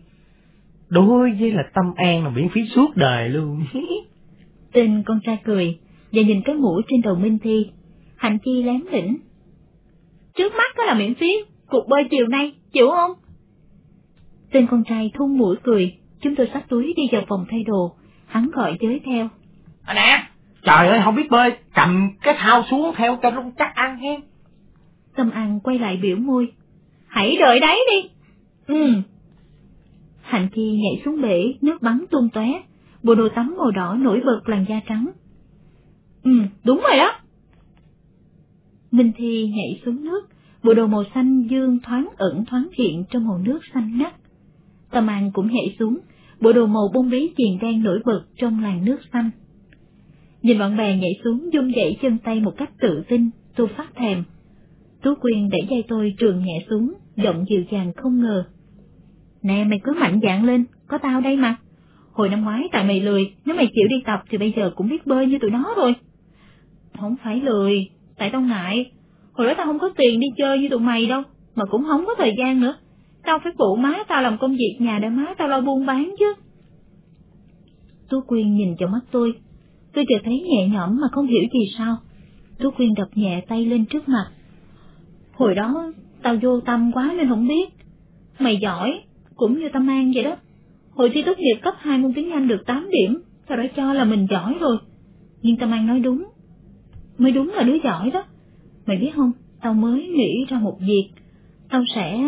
đối với là tâm an là miễn phí suốt đời luôn. Tên con trai cười, và nhìn cái mũi trên đầu Minh Thi, Hạnh Chi lém lĩnh. Trước mắt có là miễn phí, cuộc bơi chiều nay, chịu không? Tên con trai thun mũi cười, chúng tôi xách túi đi vào phòng thay đồ, hắn gọi giới theo. À nè, trời ơi không biết bơi, cầm cái thao xuống theo cho luôn chắc ăn hen. Tâm An quay lại biểu môi. Hãy đợi đấy đi. Ừ. Hạnh Chi nhảy xuống bể, nước bắn tung tóe, bộ đồ tắm màu đỏ nổi bật làn da trắng. Ừ, đúng rồi đó. Minh Thi nhảy xuống nước, bộ đồ màu xanh dương thoáng ẩn thoáng hiện trong màu nước xanh ngắt. Tâm An cũng nhảy xuống, bộ đồ màu bông bí chiền đen nổi bật trong làn nước xanh. Nhìn bạn bè nhảy xuống dung dậy chân tay một cách tự tin, tôi phát thèm. Tú Quyên đẩy dây tôi trường nhẹ xuống, giọng dịu dàng không ngờ. Nè mày cứ mạnh dạn lên, có tao đây mà. Hồi năm ngoái tại mày lười, nếu mày chịu đi tập thì bây giờ cũng biết bơi như tụi nó rồi. Không phải lười, tại tao ngại. Hồi đó tao không có tiền đi chơi như tụi mày đâu, mà cũng không có thời gian nữa. Tao phải phụ má tao làm công việc nhà để má tao lo buôn bán chứ. Tú Quyên nhìn vào mắt tôi, tôi chợt thấy nhẹ nhõm mà không hiểu gì sao. Tú Quyên đập nhẹ tay lên trước mặt. Hồi đó tao vô tâm quá nên không biết. Mày giỏi, cũng như Tâm An vậy đó. Hồi thi tốt nghiệp cấp 2 môn tiếng Anh được 8 điểm, tao đã cho là mình giỏi rồi. Nhưng Tâm An nói đúng, mới đúng là đứa giỏi đó. Mày biết không, tao mới nghĩ ra một việc, tao sẽ...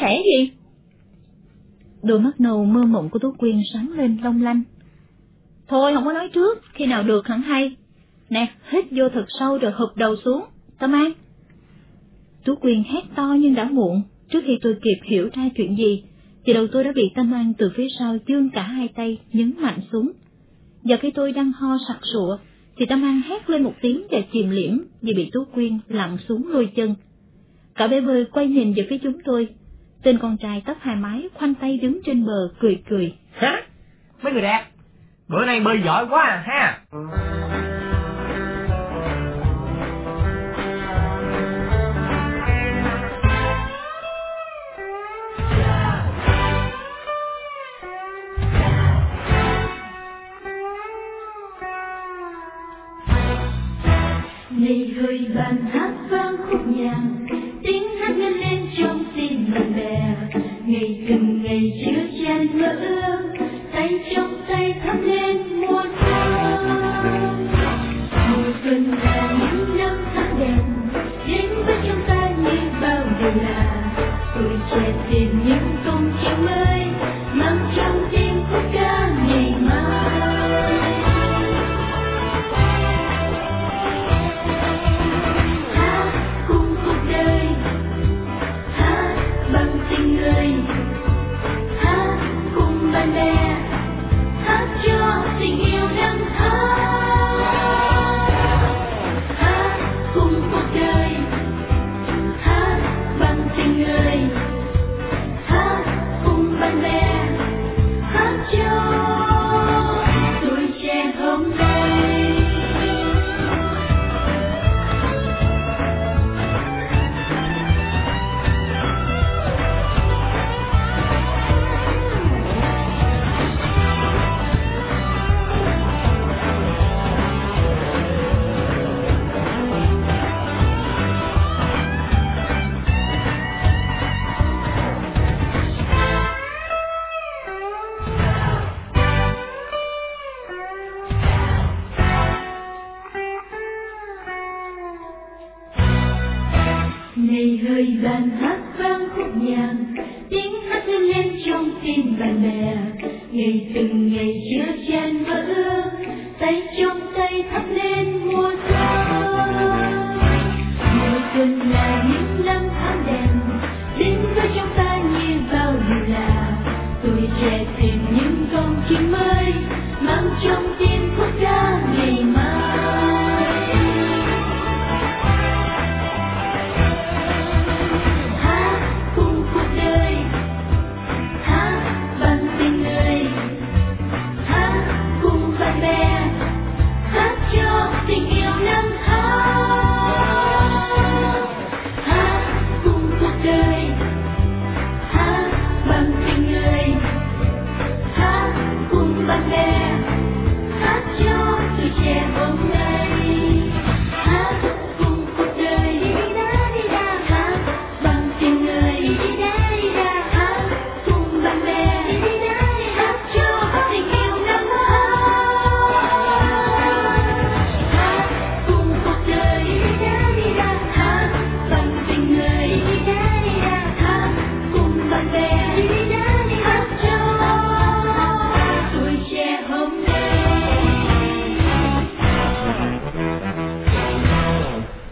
Sẽ gì? Đôi mắt nâu mơ mộng của Tú Quyên sáng lên long lanh. Thôi không có nói trước, khi nào được hẳn hay. Nè, hít vô thật sâu rồi hụp đầu xuống, Tâm An. Tú Quyên hét to nhưng đã muộn, trước khi tôi kịp hiểu ra chuyện gì, thì đầu tôi đã bị Tâm An từ phía sau dương cả hai tay nhấn mạnh xuống. Và khi tôi đang ho sặc sụa, thì Tâm An hét lên một tiếng và chìm liễm vì bị Tú Quyên lặn xuống lôi chân. Cả bé bơi quay nhìn về phía chúng tôi, Tên con trai tóc hai mái khoanh tay đứng trên bờ cười cười. Hả? Mấy người đẹp, bữa nay bơi giỏi quá à, ha. Ni hơi ban chan